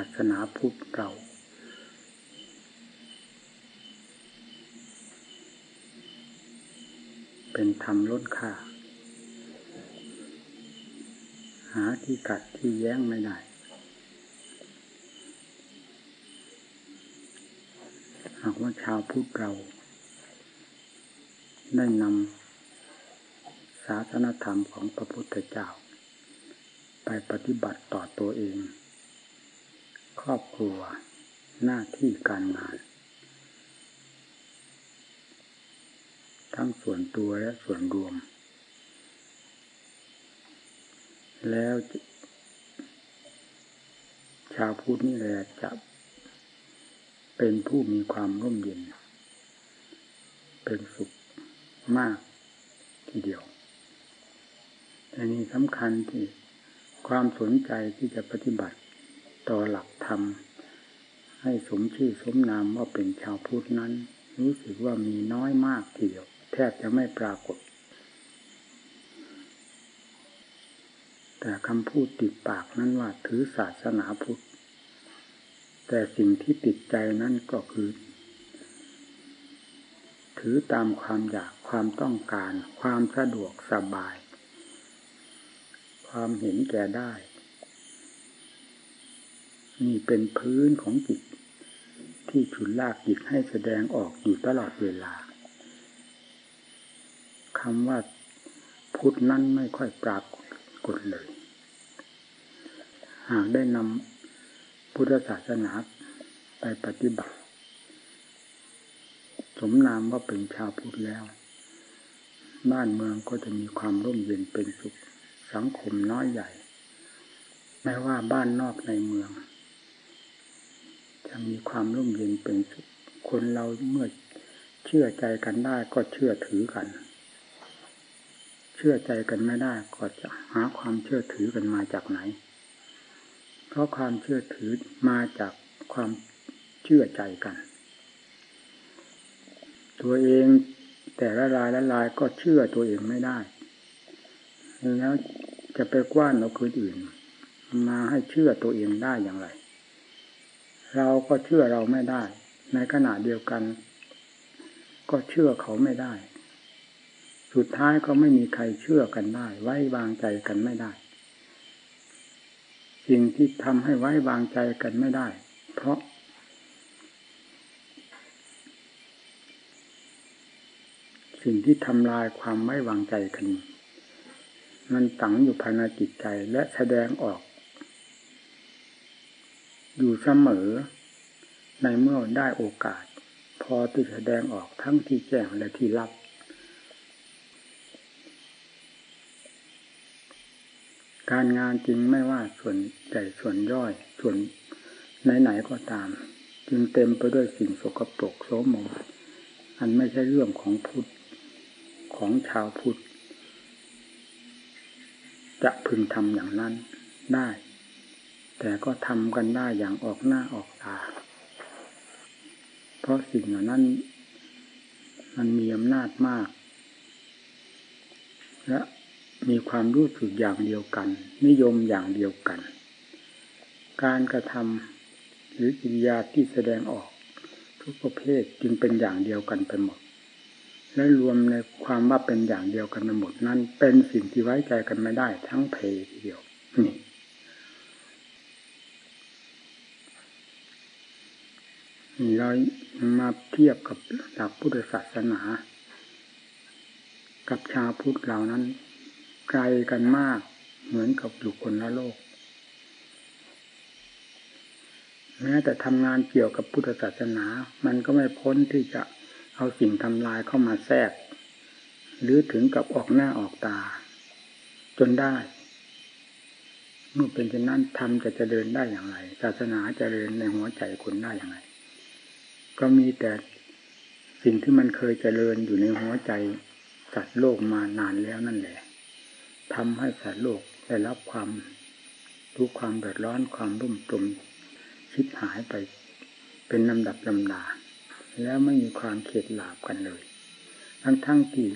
าสนาพุทธเรา เป็นธรรมล้นค่า หาที่กัดที่แย้งไม่ได้ หากว่าชาวพุทธเรา ได้นำศาสนธรรมของพระพุทธเจ้า ไปปฏิบัติต่อตัวเอง ครอบครัว หน้าที่การงาน ทั้งส่วนตัวและส่วนรวม แล้วชาวพุทธนี่แหละจะเป็นผู้มีความร่มเย็น เป็นสุขมากทีเดียวอันนี้สำคัญที่ความสนใจที่จะปฏิบัติ ต่อหลักธรรม ให้สมชื่อสมนามว่าเป็นชาวพุทธนั้น รู้สึกว่ามีน้อยมากทีเดียว แทบจะไม่ปรากฏ แต่คำพูดติดปากนั้นว่าถือศาสนาพุทธ แต่สิ่งที่ติดใจนั่นก็คือถือตามความอยากความต้องการ ความสะดวกสบาย ความเห็นแก่ได้ นี่เป็นพื้นของจิต ที่ฉุนลากจิตให้แสดงออกอยู่ตลอดเวลาคำว่าพุทธนั้นไม่ค่อยปรากฏเลย หากได้นำพุทธศาสนาไปปฏิบัติ สมนามว่าเป็นชาวพุทธแล้ว บ้านเมืองก็จะมีความร่มเย็นเป็นสุข สังคมน้อยใหญ่ ไม่ว่าบ้านนอกในเมือง จะมีความร่มเย็นเป็นสุขคนเราเมื่อเชื่อใจกันได้ก็เชื่อถือกัน เชื่อใจกันไม่ได้ก็จะหาความเชื่อถือกันมาจากไหน เพราะความเชื่อถือมาจากความเชื่อใจกัน ตัวเองแต่ละรายละรายก็เชื่อตัวเองไม่ได้แล้วจะไปกว้านเอาคนอื่น มาให้เชื่อตัวเองได้อย่างไร เราก็เชื่อเราไม่ได้ ในขณะเดียวกัน ก็เชื่อเขาไม่ได้ สุดท้ายก็ไม่มีใครเชื่อกันได้ ไว้วางใจกันไม่ได้สิ่งที่ทำให้ไว้วางใจกันไม่ได้ เพราะ สิ่งที่ทำลายความไว้วางใจกันมันฝังอยู่ภายในจิตใจและแสดงออก อยู่เสมอ ในเมื่อได้โอกาส พอที่แสดงออกทั้งที่แจ้งและที่ลับ การงานจริงไม่ว่าส่วนใหญ่ส่วนย่อย ส่วนไหนๆก็ตาม จึงเต็มไปด้วยสิ่งสกปรกโสมมอันไม่ใช่เรื่องของพุทธของชาวพุทธจะพึงทำอย่างนั้นได้ แต่ก็ทำกันได้อย่างออกหน้าออกตา เพราะสิ่งเหล่านั้น มันมีอำนาจมาก และมีความรู้สึกอย่างเดียวกัน นิยมอย่างเดียวกัน การกระทำหรือกิริยาที่แสดงออก ทุกประเภทจึงเป็นอย่างเดียวกันไปหมด และรวมในความว่าเป็นอย่างเดียวกันไปหมดนั้น เป็นสิ่งที่ไว้ใจกันไม่ได้ทั้งเพทีเดียวนี่ เรามาเทียบกับหลักพุทธศาสนา กับชาวพุทธเหล่านั้น ไกลกันมากเหมือนกับอยู่คนละโลก แม้แต่ทำงานเกี่ยวกับพุทธศาสนา มันก็ไม่พ้นที่จะเอาสิ่งทำลายเข้ามาแทรก หรือถึงกับออกหน้าออกตา จนได้ เมื่อเป็นเช่นนั้นทำจะเจริญได้อย่างไร ศาสนาจเจริญในหัวใจคนได้อย่างไร ก็มีแต่สิ่งที่มันเคยเจริญอยู่ในหัวใจสัตว์โลกมานานแล้วนั่นแหละทำให้สัตว์โลกได้รับความทุกความเดือดร้อนความรุ่มตุมชิบหายไปเป็นลำดับลำดา แล้วไม่มีความเข็ดหลาบกันเลย ทั้งทั้งที่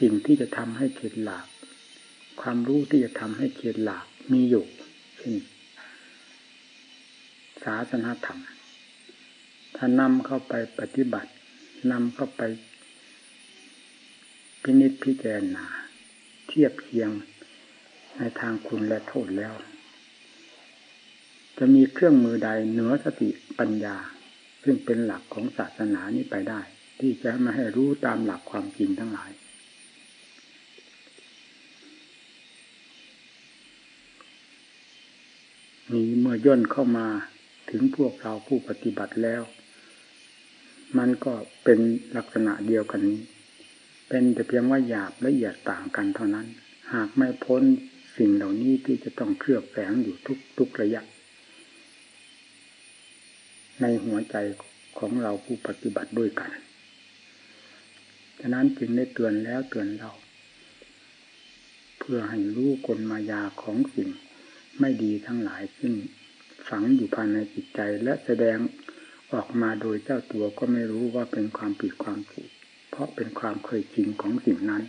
สิ่งที่จะทำให้เข็ดหลาบ ความรู้ที่จะทำให้เข็ดหลาบมีอยู่เช่นศาสนาธรรม ถ้านำเข้าไปปฏิบัตินำเข้าไปพินิจพิจารณา เทียบเคียงในทางคุณและโทษแล้ว จะมีเครื่องมือใดเหนือสติปัญญา ซึ่งเป็นหลักของศาสนานี้ไปได้ ที่จะมาให้รู้ตามหลักความจริงทั้งหลาย นี้เมื่อย่นเข้ามาถึงพวกเราผู้ปฏิบัติแล้ว มันก็เป็นลักษณะเดียวกันนี้ เป็นแต่เพียงว่าหยาบละเอียดต่างกันเท่านั้น หากไม่พ้นสิ่งเหล่านี้ที่จะต้องเคลือบแฝงอยู่ทุกทุกระยะ ในหัวใจของเราผู้ปฏิบัติด้วยกัน ฉะนั้นจึงได้เตือนแล้วเตือนเรา เพื่อให้รู้กลมายาของสิ่งไม่ดีทั้งหลายซึ่งฝังอยู่ภายในจิตใจและแสดง ออกมาโดยเจ้าตัวก็ไม่รู้ว่าเป็นความผิดความถูก เพราะเป็นความเคยชินของสิ่งนั้น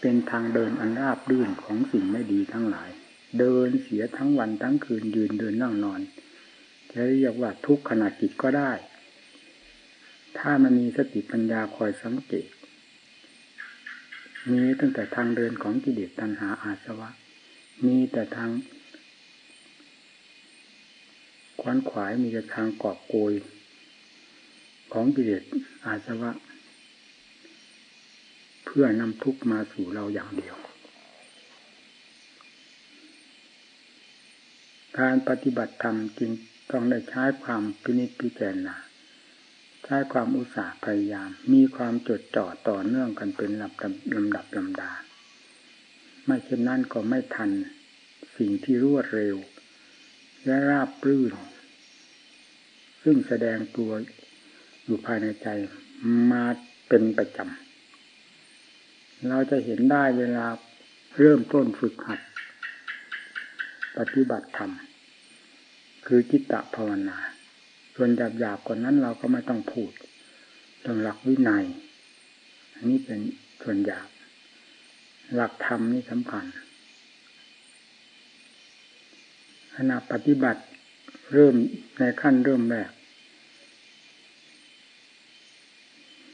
เป็นทางเดินอันราบรื่นของสิ่งไม่ดีทั้งหลาย เดินเสียทั้งวันทั้งคืนยืนเดินนั่งนอนจะเรียกว่าทุกขณะจิตก็ได้ ถ้ามันมีสติปัญญาคอยสังเกตมีตั้งแต่ทางเดินของกิเลสตัณหาอาสวะ มีแต่ทางขวนขวายมีแต่ทางกอบโกย ของกิเลสอาสวะ เพื่อนำทุกมาสู่เราอย่างเดียว การปฏิบัติธรรมจึงต้องได้ใช้ความพินิจพิจารณาใช้ความอุตสาห์พยายาม มีความจดจ่อต่อเนื่องกันเป็นลำดับลำดับลำดา ไม่เช่นนั้นก็ไม่ทันสิ่งที่รวดเร็ว และราบรื่น ซึ่งแสดงตัว อยู่ภายในใจมาเป็นประจำ เราจะเห็นได้เวลาเริ่มต้นฝึกหัด ปฏิบัติธรรม คือจิตตภาวนา ส่วนหยาบๆกว่านั้นเราก็ไม่ต้องพูดเรื่องหลักวินัยอันนี้เป็นส่วนหยาบ หลักธรรมนี่สำคัญขณะปฏิบัติเริ่มในขั้นเริ่มแรก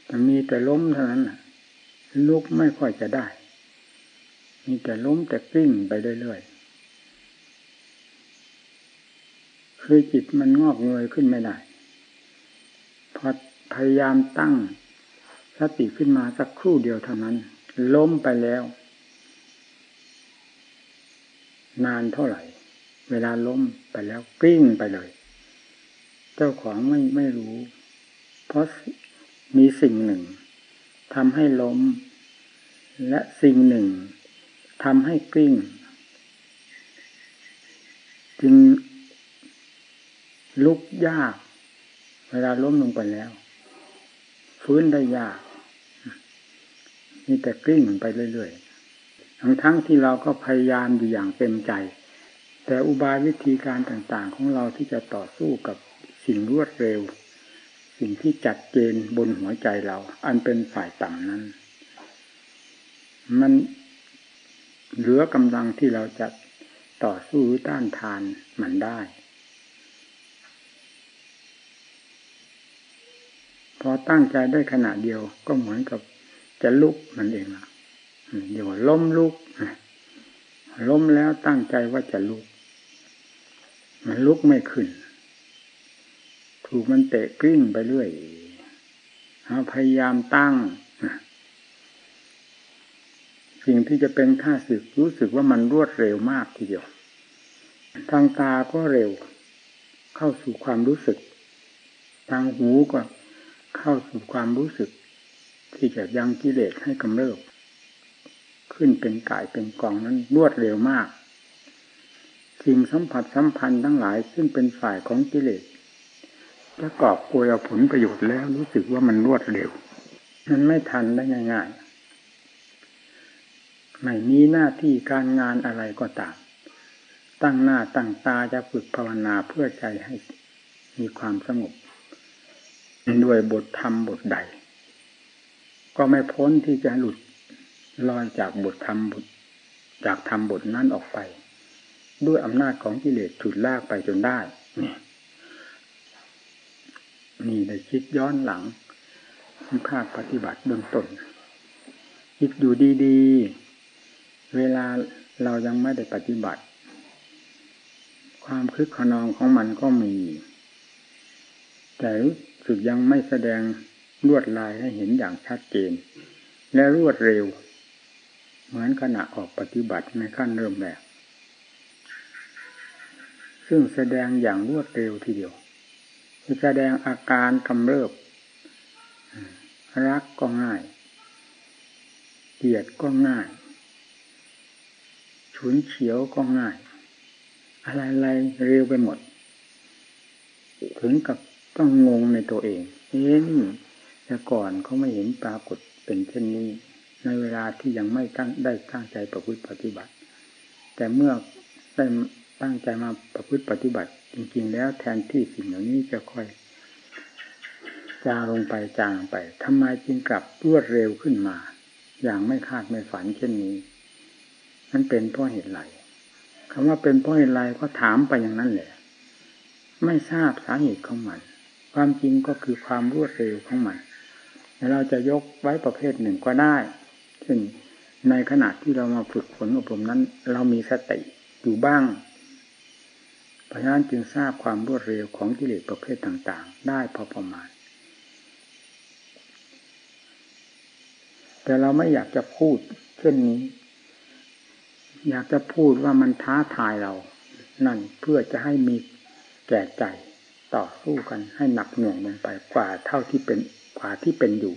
จะ มีแต่ล้มเท่านั้นลุกไม่ค่อยจะได้ มีแต่ล้มแต่กลิ้งไปเรื่อยๆคือจิตมันงอกเงยขึ้นไม่ได้พอพยายามตั้งสติขึ้นมาสักครู่เดียวเท่านั้น ล้มไปแล้ว นานเท่าไหร่ เวลาล้มไปแล้วกลิ้งไปเลย เจ้าของไม่ไม่รู้ เพราะ มีสิ่งหนึ่งทำให้ล้ม และสิ่งหนึ่งทำให้กลิ้ง จึงลุกยาก เวลาล้มลงไปแล้ว ฟื้นได้ยาก มีแต่กลิ้งไปเรื่อยๆ ทั้งทั้งที่เราก็พยายามอยู่อย่างเต็มใจ แต่อุบายวิธีการต่างๆ ของเราที่จะต่อสู้กับสิ่งรวดเร็ว สิ่งที่จัดเจนบนหัวใจเรา อันเป็นฝ่ายต่ำนั้น มันเหลือกำลังที่เราจะต่อสู้ต้านทานมันได้ พอตั้งใจได้ขณะเดียวก็เหมือนกับจะลุกมันเองละเดี๋ยวล้มลุกล้มแล้วตั้งใจว่าจะลุก มันลุกไม่ขึ้น ถูกมันเตะกลิ้งไปเรื่อยพยายามตั้งสิ่งที่จะเป็นค่าสึกรู้สึกว่ามันรวดเร็วมากทีเดียว ทางตาก็เร็ว เข้าสู่ความรู้สึก ทางหูก็เข้าสู่ความรู้สึก ที่จะยังกิเลสให้กำเริบ ขึ้นเป็นกายเป็นกองนั้นรวดเร็วมาก สิ่งสัมผัสสัมพันธ์ทั้งหลายซึ่งเป็นฝ่ายของกิเลส ประกอบกวยเอาผลประโยชน์แล้วรู้สึกว่ามันรวดเร็ว มันไม่ทันได้ง่ายๆ ไม่มีหน้าที่การงานอะไรก็ตาม ตั้งหน้าตั้งตาจะฝึกภาวนาเพื่อใจให้มีความสงบด้วยบทธรรมบทใด ก็ไม่พ้นที่จะหลุดลอยจากบทธรรมบทจากธรรมบทนั้นออกไป ด้วยอำนาจของกิเลสฉุดลากไปจนได้นี่ นี่ได้คิดย้อนหลังภาคปฏิบัติเบื้องต้นคิดอยู่ดีๆ เวลาเรายังไม่ได้ปฏิบัติ ความคึกขนองของมันก็มี แต่สึกยังไม่แสดงลวดลายให้เห็นอย่างชัดเจน และรวดเร็ว เหมือนขณะออกปฏิบัติในขั้นเริ่มแรกซึ่งแสดงอย่างรวดเร็วทีเดียว แสดงอาการกำเริบ รักก็ง่าย เกลียดก็ง่าย ฉุนเฉียวก็ง่าย อะไรๆเร็วไปหมด ถึงกับต้องงงในตัวเอง เอ๊นี่แต่ก่อนเขาไม่เห็นปรากฏเป็นเช่นนี้ ในเวลาที่ยังไม่ตั้งได้ตั้งใจประพฤติปฏิบัติ แต่เมื่อได้ตั้งใจมาประพฤติปฏิบัติ จริงๆแล้วแทนที่สิ่งเหล่านี้จะค่อยจางลงไปจางไปทำไมจึงกลับรวดเร็วขึ้นมา อย่างไม่คาดไม่ฝันเช่นนี้นั่นเป็นเพราะเหตุไรคำว่าเป็นเพราะเหตุไรก็ถามไปอย่างนั้นแหละ ไม่ทราบสาเหตุของมัน ความจริงก็คือความรวดเร็วของมันเราจะยกไว้ประเภทหนึ่งก็ได้เช่นในขณะที่เรามาฝึกฝนอบรมนั้น เรามีสติอยู่บ้าง พราะนั้นจึงทราบความรวดเร็วของกิเลสประเภทต่างๆ ได้พอประมาณ แต่เราไม่อยากจะพูดเช่นนี้ อยากจะพูดว่ามันท้าทายเรา นั่นเพื่อจะให้มีแก่ใจต่อสู้กันให้หนักหน่วงลงไปกว่าเท่าที่เป็นกว่าที่เป็นอยู่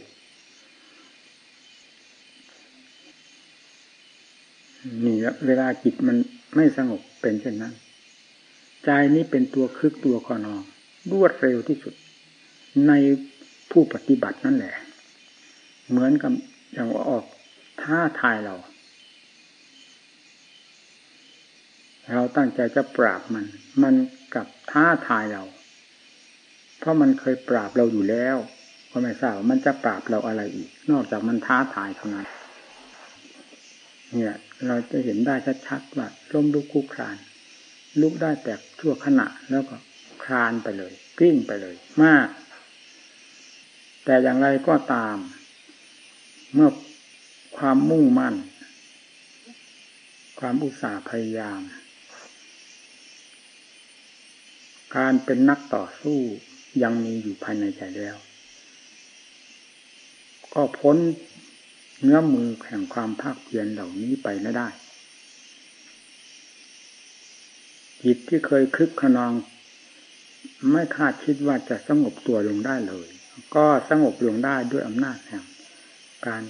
นี่เวลาจิตมันไม่สงบเป็นเช่นนั้น ใจนี้เป็นตัวคึกตัวคอนองรวดเร็วที่สุด ในผู้ปฏิบัตินั่นแหละ เหมือนกับอย่างว่าออกท้าทายเรา เราตั้งใจจะปราบมัน มันกับท้าทายเรา เพราะมันเคยปราบเราอยู่แล้วก็ไม่ทราบมันจะปราบเราอะไรอีก นอกจากมันท้าทายเท่านั้น เนี่ย เราจะเห็นได้ชัดๆว่าล้มลุกคุกคราน ลุกได้แต่ชั่วขณะแล้วก็คลานไปเลยกลิ้งไปเลย มาก แต่อย่างไรก็ตาม เมื่อความมุ่งมั่น ความอุตสาห์พยายาม การเป็นนักต่อสู้ยังมีอยู่ภายในใจแล้ว ก็พ้นเนื้อมือแห่งความภาคเพียรเหล่านี้ไปไม่ได้ จิตที่เคยคึกขนอง ไม่คาดคิดว่าจะสงบตัวลงได้เลย ก็สงบลงได้ด้วยอำนาจแห่งการ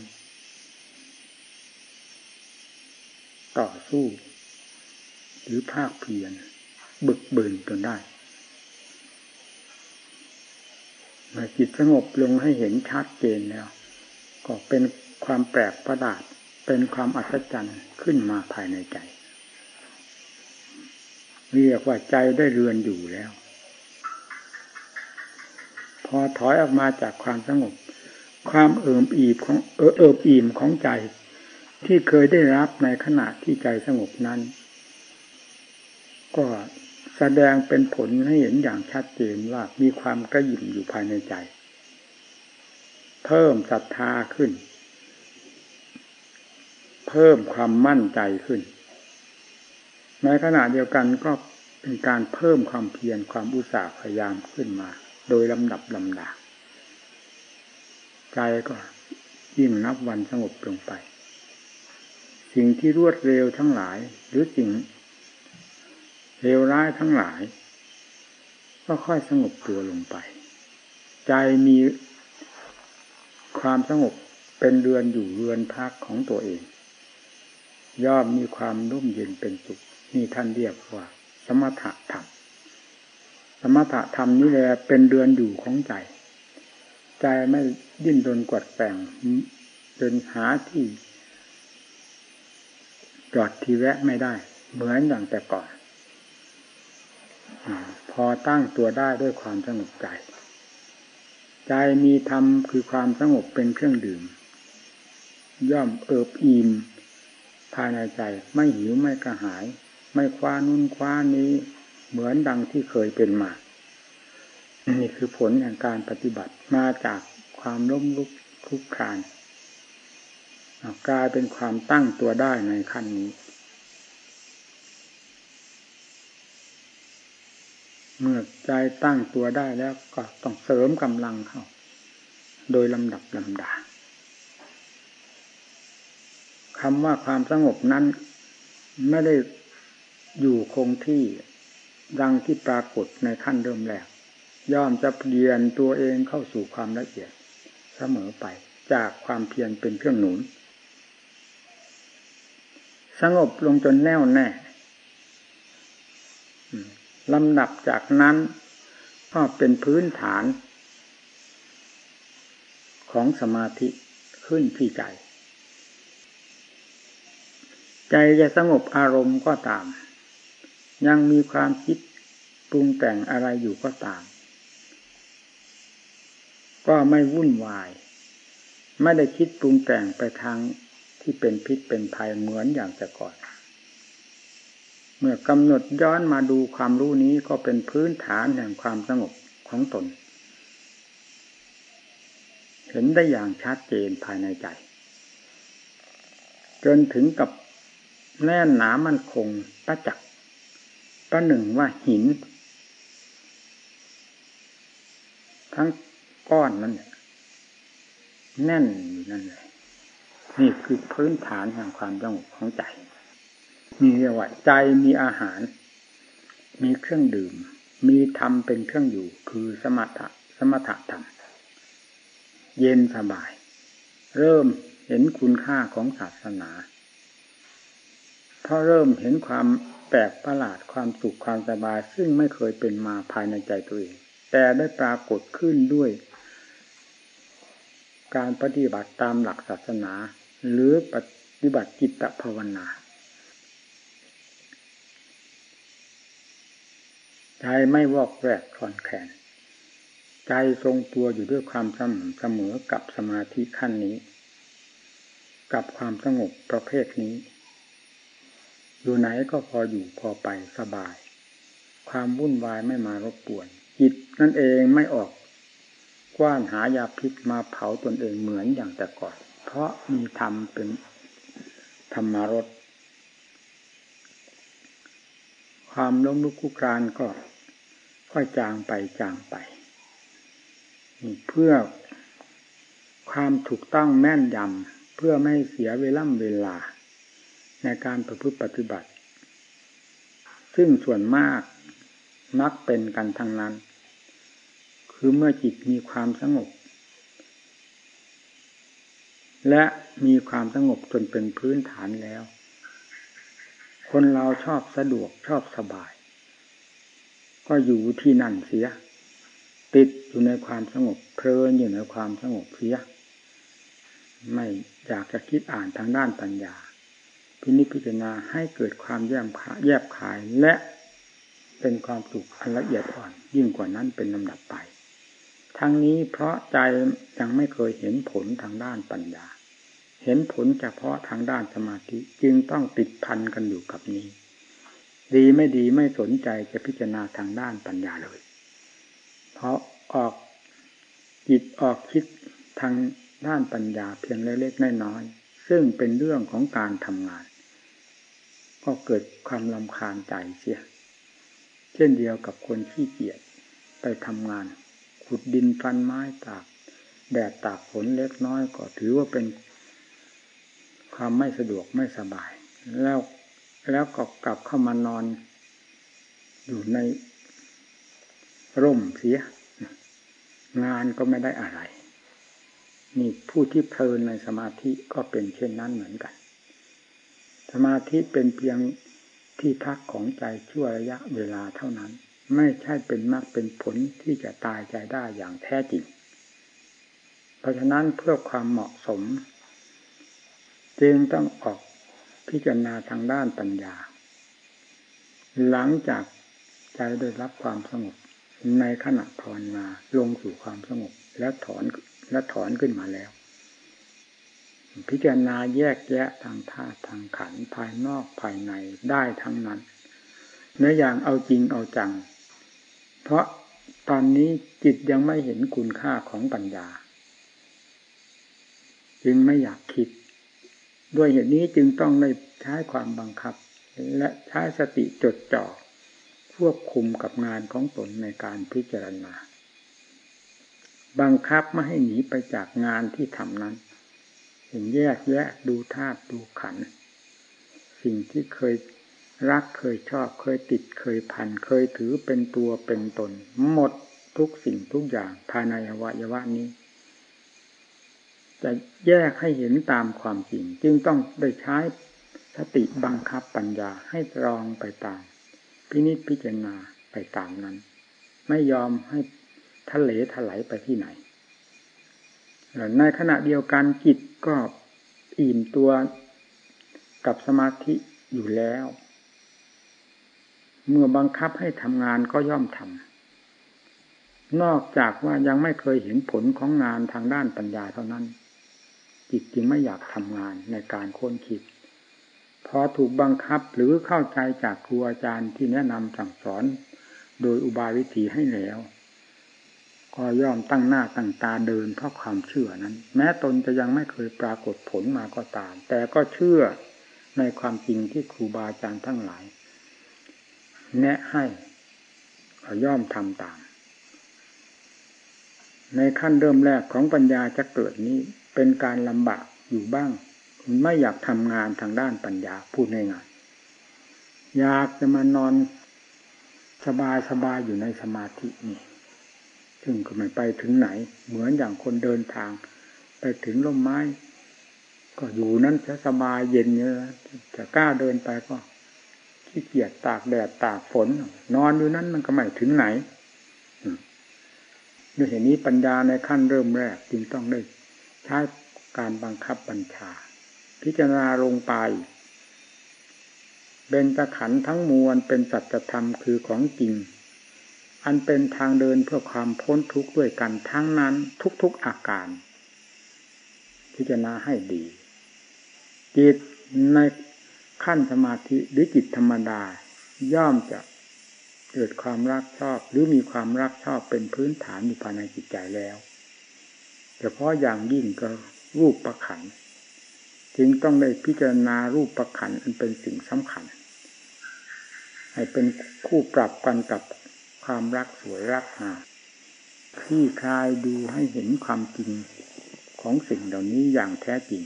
ต่อสู้ หรือภาคเพียรบึกบืนจนได้เมื่อจิตสงบลงให้เห็นชัดเจนแล้ว ก็เป็นความแปลกประหลาดเป็นความอัศจรรย์ขึ้นมาภายในใจ เรียกว่าใจได้เรือนอยู่แล้ว พอถอยออกมาจากความสงบ ความเอิบอิ่มของเออเอิบอิ่มของใจ ที่เคยได้รับในขณะที่ใจสงบนั้น ก็แสดงเป็นผลให้เห็นอย่างชัดเจนว่ามีความกระยิ่มอยู่ภายในใจ เพิ่มศรัทธาขึ้น เพิ่มความมั่นใจขึ้น ในขณะเดียวกันก็เป็นการเพิ่มความเพียรความอุตสาห์พยายามขึ้นมา โดยลำดับลำดาใจก็ยิ่งนับวันสงบลงไป สิ่งที่รวดเร็วทั้งหลาย หรือสิ่งเลวร้ายทั้งหลาย ก็ค่อยสงบตัวลงไป ใจมีความสงบเป็นเรือนอยู่เรือนพักของตัวเอง ย่อมมีความร่มเย็นเป็นสุข นี่ท่านเรียกว่า สมถะธรรม สมถะธรรมนี่แหละเป็นเรือนอยู่ของใจ ใจไม่ดิ้นรนกวดแปงเดินหาที่จอดที่แวะไม่ได้ เหมือนอย่างแต่ก่อนอพอตั้งตัวได้ด้วยความสงบใจ ใจมีธรรมคือความสงบเป็นเครื่องดื่ม ย่อมเอิบอิ่มภายในใจไม่หิวไม่กระหาย ไม่คว้านุ่นคว้านี้ เหมือนดังที่เคยเป็นมา นี่คือผลแห่งการปฏิบัติมาจากความล้มลุกคลุกคลานกลายเป็นความตั้งตัวได้ในขั้นนี้ เมื่อใจตั้งตัวได้แล้วก็ต้องเสริมกำลังเข้า โดยลำดับลำดาคำว่าความสงบนั้น ไม่ได้ อยู่คงที่ดังที่ปรากฏในขั้นเริ่มแรกย่อมจะเปลี่ยนตัวเองเข้าสู่ความละเอียดเสมอไปจากความเพียรเป็นเครื่องหนุน สงบลงจนแน่วแน่ลำดับจากนั้นก็เป็นพื้นฐาน ของสมาธิขึ้นที่ใจ ใจจะสงบอารมณ์ก็ตาม ยังมีความคิดปรุงแต่งอะไรอยู่ก็ตาม ก็ไม่วุ่นวาย ไม่ได้คิดปรุงแต่งไปทางที่เป็นพิษเป็นภัยเหมือนอย่างแต่ก่อน เมื่อกำหนดย้อนมาดูความรู้นี้ก็เป็นพื้นฐานแห่งความสงบของตน เห็นได้อย่างชัดเจนภายในใจ จนถึงกับแน่นหนามั่นคงประจักษ ประหนึ่งว่าหิน ทั้งก้อนนั้นแน่นอยู่นั่นเลยนี่คือพื้นฐานแห่งความสงบของใจมีเรียกว่าใจมีอาหาร มีเครื่องดื่ม มีธรรมเป็นเครื่องอยู่ คือสมถะสมถะธรรม เย็นสบาย เริ่มเห็นคุณค่าของศาสนา เพราะเริ่มเห็นความ ปลกประหลาดความสุขความสบาย ซึ่งไม่เคยเป็นมาภายในใจตัวเอง แต่ได้ปรากฏขึ้นด้วย การปฏิบัติตามหลักศาสนา หรือปฏิบัติจิตภาวนาใจไม่วอกแวกคลอนแขนใจทรงตัวอยู่ด้วยความสม่ำเสมอกับสมาธิขั้นนี้ กับความสงบประเภทนี้ อยู่ไหนก็พออยู่พอไปสบาย ความวุ่นวายไม่มารบกวนจิตนั่นเองไม่ออกกว้านหายาพิษมาเผาตนเองเหมือนอย่างแต่ก่อน เพราะมีธรรมเป็นธรรมารสความล้มลุกคุกรานก็ค่อยจางไปจางไป เพื่อความถูกต้องแม่นยำเพื่อไม่เสียเวล่ำเวลา ในการประพฤติปฏิบัติ ซึ่งส่วนมากมักเป็นกันทั้งนั้น คือเมื่อจิตมีความสงบ และมีความสงบจนเป็นพื้นฐานแล้ว คนเราชอบสะดวกชอบสบาย ก็อยู่ที่นั่นเสีย ติดอยู่ในความสงบเพลินอยู่ในความสงบเสียไม่อยากจะคิดอ่านทางด้านปัญญา พินิจพิจารณาให้เกิดความแยบแยบขายและเป็นความสุขอันละเอียดอ่อน ยิ่งกว่านั้นเป็นลำดับไป ทั้งนี้เพราะใจยังไม่เคยเห็นผลทางด้านปัญญา เห็นผลเฉพาะทางด้านสมาธิจึงต้องติดพันกันอยู่กับนี้ ดีไม่ดีไม่สนใจจะพิจารณาทางด้านปัญญาเลย เพราะออกจิตออกคิดทางด้านปัญญาเพียงเล็กๆน้อยๆซึ่งเป็นเรื่องของการทำงาน ก็เกิดความลำคาญใจเสีย เช่นเดียวกับคนขี้เกียจไปทำงาน ขุดดินฟันไม้ตาก แดดตากฝนเล็กน้อยก็ถือว่าเป็น ความไม่สะดวกไม่สบาย แล้วแล้วก็กลับเข้ามานอน อยู่ในร่มเสีย งานก็ไม่ได้อะไร นี่ผู้ที่เพลินในสมาธิก็เป็นเช่นนั้นเหมือนกัน สมาธิเป็นเพียงที่พักของใจชั่วระยะเวลาเท่านั้น ไม่ใช่เป็นมรรคเป็นผลที่จะตายใจได้อย่างแท้จริง เพราะฉะนั้นเพื่อความเหมาะสม จึงต้องออกพิจารณาทางด้านปัญญา หลังจากใจได้รับความสงบในขณะภาวนาลงสู่ความสงบและถอนและถอนขึ้นมาแล้ว พิจารณาแยกแยะทางธาตุทางขันภายนอกภายในได้ทั้งนั้นเนื้ออย่างเอาจริงเอาจัง เพราะตอนนี้จิตยังไม่เห็นคุณค่าของปัญญา จึงไม่อยากคิด ด้วยเหตุนี้จึงต้องได้ใช้ความบังคับ และใช้สติจดจ่อควบคุมกับงานของตนในการพิจารณา บังคับไม่ให้หนีไปจากงานที่ทำนั้น เห็นแยกแยะดูธาตุดูขัน สิ่งที่เคยรักเคยชอบเคยติดเคยพันเคยถือเป็นตัวเป็นตน หมดทุกสิ่งทุกอย่างภายในอวัยวะนี้ จะแยกให้เห็นตามความจริง จึงต้องได้ใช้สติบังคับปัญญาให้รองไปตาม พินิจพิจารณาไปตามนั้น ไม่ยอมให้ทะเลถลายไปที่ไหน ในขณะเดียวกันจิตก็อิ่มตัวกับสมาธิอยู่แล้ว เมื่อบังคับให้ทำงานก็ย่อมทำนอกจากว่ายังไม่เคยเห็นผลของงานทางด้านปัญญาเท่านั้น จิตจึงไม่อยากทำงานในการค้นคิดพอถูกบังคับหรือเข้าใจจากครูอาจารย์ที่แนะนำสั่งสอน โดยอุบายวิธีให้แล้ว ก็ย่อมตั้งหน้าตั้งตาเดินเพราะความเชื่อนั้น แม้ตนจะยังไม่เคยปรากฏผลมาก็ตาม แต่ก็เชื่อในความจริงที่ครูบาอาจารย์ทั้งหลาย แนะให้ก็ย่อมทำตาม ในขั้นเริ่มแรกของปัญญาจะเกิดนี้เป็นการลำบากอยู่บ้าง ไม่อยากทำงานทางด้านปัญญาพูดง่ายๆอยากจะมานอนสบายสบายอยู่ในสมาธินี่ ซึ่งก็ไม่ไปถึงไหน เหมือนอย่างคนเดินทาง ไปถึงร่มไม้ ก็อยู่นั้นจะสบายเย็นเนี่ยจะกล้าเดินไปก็ขี้เกียจตากแดดตากฝน นอนอยู่นั้นมันก็ไม่ถึงไหนด้วยเหตุนี้ปัญญาในขั้นเริ่มแรกจึงต้องได้ใช้การบังคับบัญชา พิจารณาลงไปเบญจขันธ์ทั้งมวลเป็นสัจธรรมคือของจริง อันเป็นทางเดินเพื่อความพ้นทุกข์ด้วยกันทั้งนั้นทุกๆอาการ พิจารณาให้ดี จิตในขั้นสมาธิหรือจิตธรรมดา ย่อมจะเกิดความรักชอบหรือมีความรักชอบเป็นพื้นฐานอยู่ภายในจิตใจแล้วเฉพาะอย่างยิ่งก็รูปประขันจึงต้องได้พิจารณารูปประขันอันเป็นสิ่งสำคัญ ให้เป็นคู่ปรับกันกับ ความรักสวยรักงามที่คลายดูให้เห็นความจริงของสิ่งเหล่านี้อย่างแท้จริง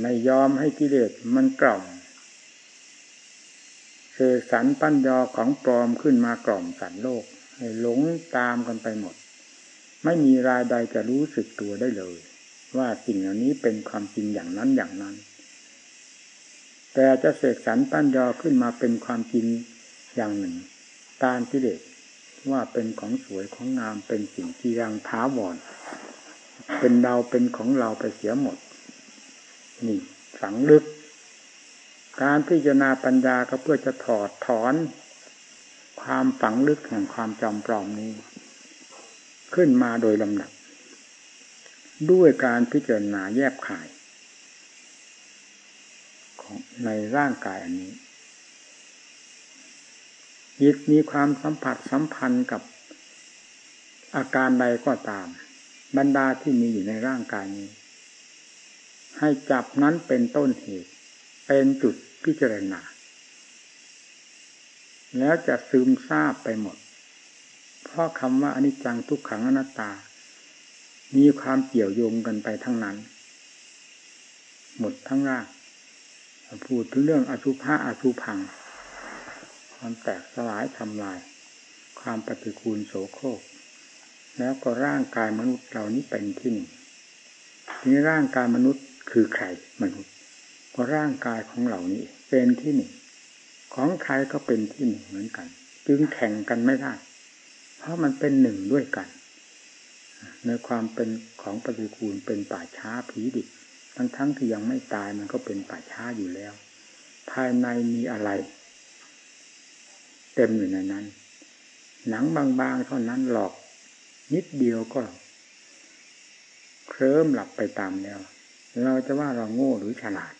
ไม่ยอมให้กิเลสมันกล่อมเสสันปั้นยอของปลอมขึ้นมากล่อมสันโลก ให้หลงตามกันไปหมด ไม่มีรายใดจะรู้สึกตัวได้เลย ว่าสิ่งเหล่านี้เป็นความจริงอย่างนั้นอย่างนั้น แต่จะเสกสรรปั้นยอขึ้นมาเป็นความจริง อย่างหนึ่งตามกิเลสว่าเป็นของสวยของงามเป็นสิ่งที่ยังท้าวอนเป็นเราเป็นของเราไปเสียหมด นี่ฝังลึก การพิจารณาปัญญาก็เพื่อจะถอดถอน ความฝังลึกแห่งความจำปลอมนี้ ขึ้นมาโดยลำดับ ด้วยการพิจารณาแยบขาย ของในร่างกายอันนี้ จิตมีความสัมผัสสัมพันธ์กับอาการใดก็ตาม บรรดาที่มีอยู่ในร่างกายนี้ ให้จับนั้นเป็นต้นเหตุ เป็นจุดพิจารณา แล้วจะซึมซาบไปหมด เพราะคำว่าอนิจจังทุกขังอนัตตา มีความเกี่ยวโยงกันไปทั้งนั้น หมดทั้งร่างพูดถึงเรื่องอสุภะอสุพัง ความแตกสลายทำลาย ความปฏิคูลโสโครก แล้วก็ร่างกายมนุษย์เหล่านี้เป็นที่หนึ่งทีนี้ร่างกายมนุษย์คือใครมนุษย์ก็ร่างกายของเหล่านี้เป็นที่หนึ่งของใครก็เป็นที่หนึ่งเหมือนกัน จึงแข่งกันไม่ได้ เพราะมันเป็นหนึ่งด้วยกัน ในความเป็นของปฏิคูลเป็นป่าช้าผีดิบทั้งๆทที่ยังไม่ตายมันก็เป็นป่าช้าอยู่แล้ว ภายในมีอะไร ต็มอยู่ในนั้น หนังบางๆเท่านั้นหลอกนิดเดียวก็เคลิ้มหลับไปตามแล้ว เราจะว่าเราโง่หรือฉลาด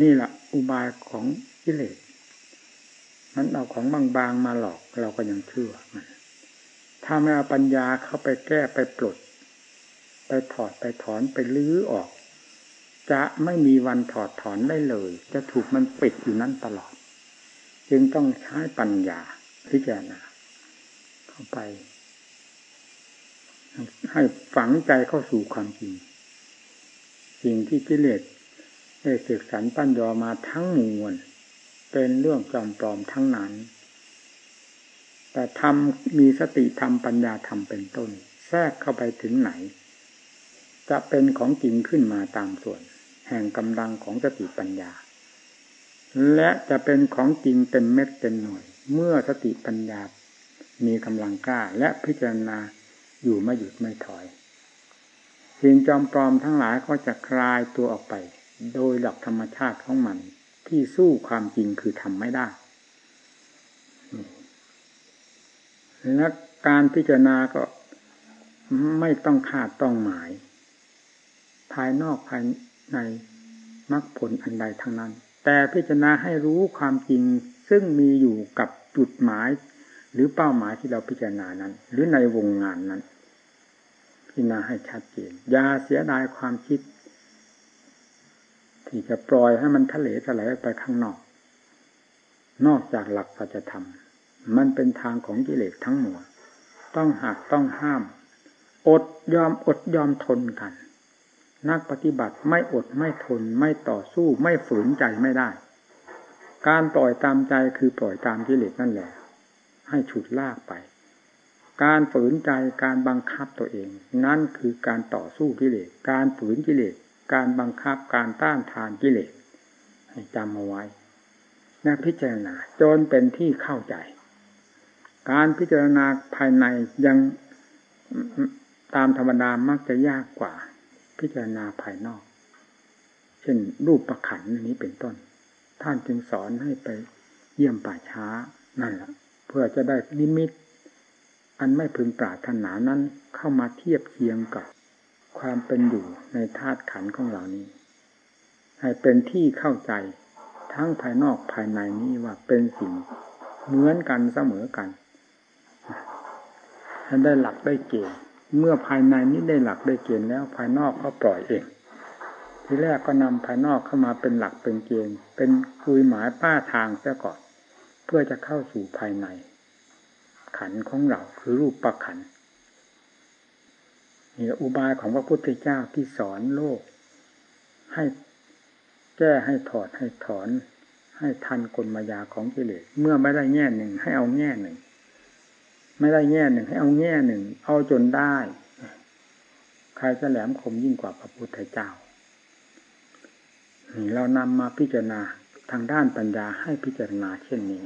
นี่แหละอุบายของกิเลสมันเอาของบางๆมาหลอกเราก็ยังเชื่อมันถ้าไม่เอาปัญญาเข้าไปแก้ไปปลด ไปถอดไปถอนไปลื้อออก จะไม่มีวันถอดถอนได้เลย จะถูกมันปิดอยู่นั่นตลอด จึงต้องใช้ปัญญาพิจารณาเข้าไป ให้ฝังใจเข้าสู่ความจริง สิ่งที่กิเลสได้ศึกษาปั้นยอมาทั้งมวลเป็นเรื่องจอมปลอมทั้งนั้น แต่ทำมีสติทำปัญญาทำเป็นต้น แทรกเข้าไปถึงไหน จะเป็นของจริงขึ้นมาตามส่วน แห่งกำลังของสติปัญญา และจะเป็นของจริงเต็มเม็ดเต็มหน่วย เมื่อสติปัญญา มีกำลังกล้าและพิจารณาอยู่ไม่หยุดไม่ถอย สิ่งจอมปลอมทั้งหลายก็จะคลายตัวออกไป โดยหลักธรรมชาติของมัน ที่สู้ความจริงคือทำไม่ได้และการพิจารณาก็ไม่ต้องคาดต้องหมาย ภายนอกภายในมรรคผลอันใดทั้งนั้น แต่พิจารณาให้รู้ความจริงซึ่งมีอยู่กับจุดหมาย หรือเป้าหมายที่เราพิจารณานั้น หรือในวงงานนั้น พิจารณาให้ชัดเจนอย่าเสียดายความคิด ที่จะปล่อยให้มันทะเลทลายไปข้างนอก นอกจากหลักสัจธรรม มันเป็นทางของกิเลสทั้งหมดต้องหักต้องห้าม อดยอมอดยอมทนกัน นักปฏิบัติไม่อดไม่ทนไม่ต่อสู้ไม่ฝืนใจไม่ได้ การปล่อยตามใจคือปล่อยตามกิเลสนั่นแหละ ให้ฉุดลากไป การฝืนใจการบังคับตัวเอง นั่นคือการต่อสู้กิเลสการฝืนกิเลสการบังคับการต้านทานกิเลสให้จำเอาไว้นักพิจารณาจนเป็นที่เข้าใจ การพิจารณาภายในยังตามธรรมดามักจะยากกว่า พิจารณาภายนอก เช่นรูปประขันนี้เป็นต้น ท่านจึงสอนให้ไปเยี่ยมป่าช้านั่นแหละเพื่อจะได้นิมิต อันไม่พึงปรารถนานั้นเข้ามาเทียบเคียงกับความเป็นอยู่ในธาตุขันของเหล่านี้ ให้เป็นที่เข้าใจทั้งภายนอกภายในนี้ว่าเป็นสิ่งเหมือนกันเสมอกันให้ได้หลักได้เกณฑ์ เมื่อภายในนี้ได้หลักได้เกณฑ์แล้วภายนอกก็ปล่อยเอง ทีแรกก็นำภายนอกเข้ามาเป็นหลักเป็นเกณฑ์เป็นคุยหมายป้าทางเสียก่อน เพื่อจะเข้าสู่ภายใน ขันของเราคือรูปประขันนี่อุบายของพระพุทธเจ้าที่สอนโลก ให้แก้ให้ถอดให้ถอน ให้ทันกลมายาของกิเลสเมื่อไม่ได้แง่หนึ่งให้เอาแง่หนึ่ง ไม่ได้แง่หนึ่งให้เอาแง่หนึ่ง เอาจนได้ ใครจะแหลมคมยิ่งกว่าพระพุทธเจ้าเรานำมาพิจารณาทางด้านปัญญาให้พิจารณาเช่นนี้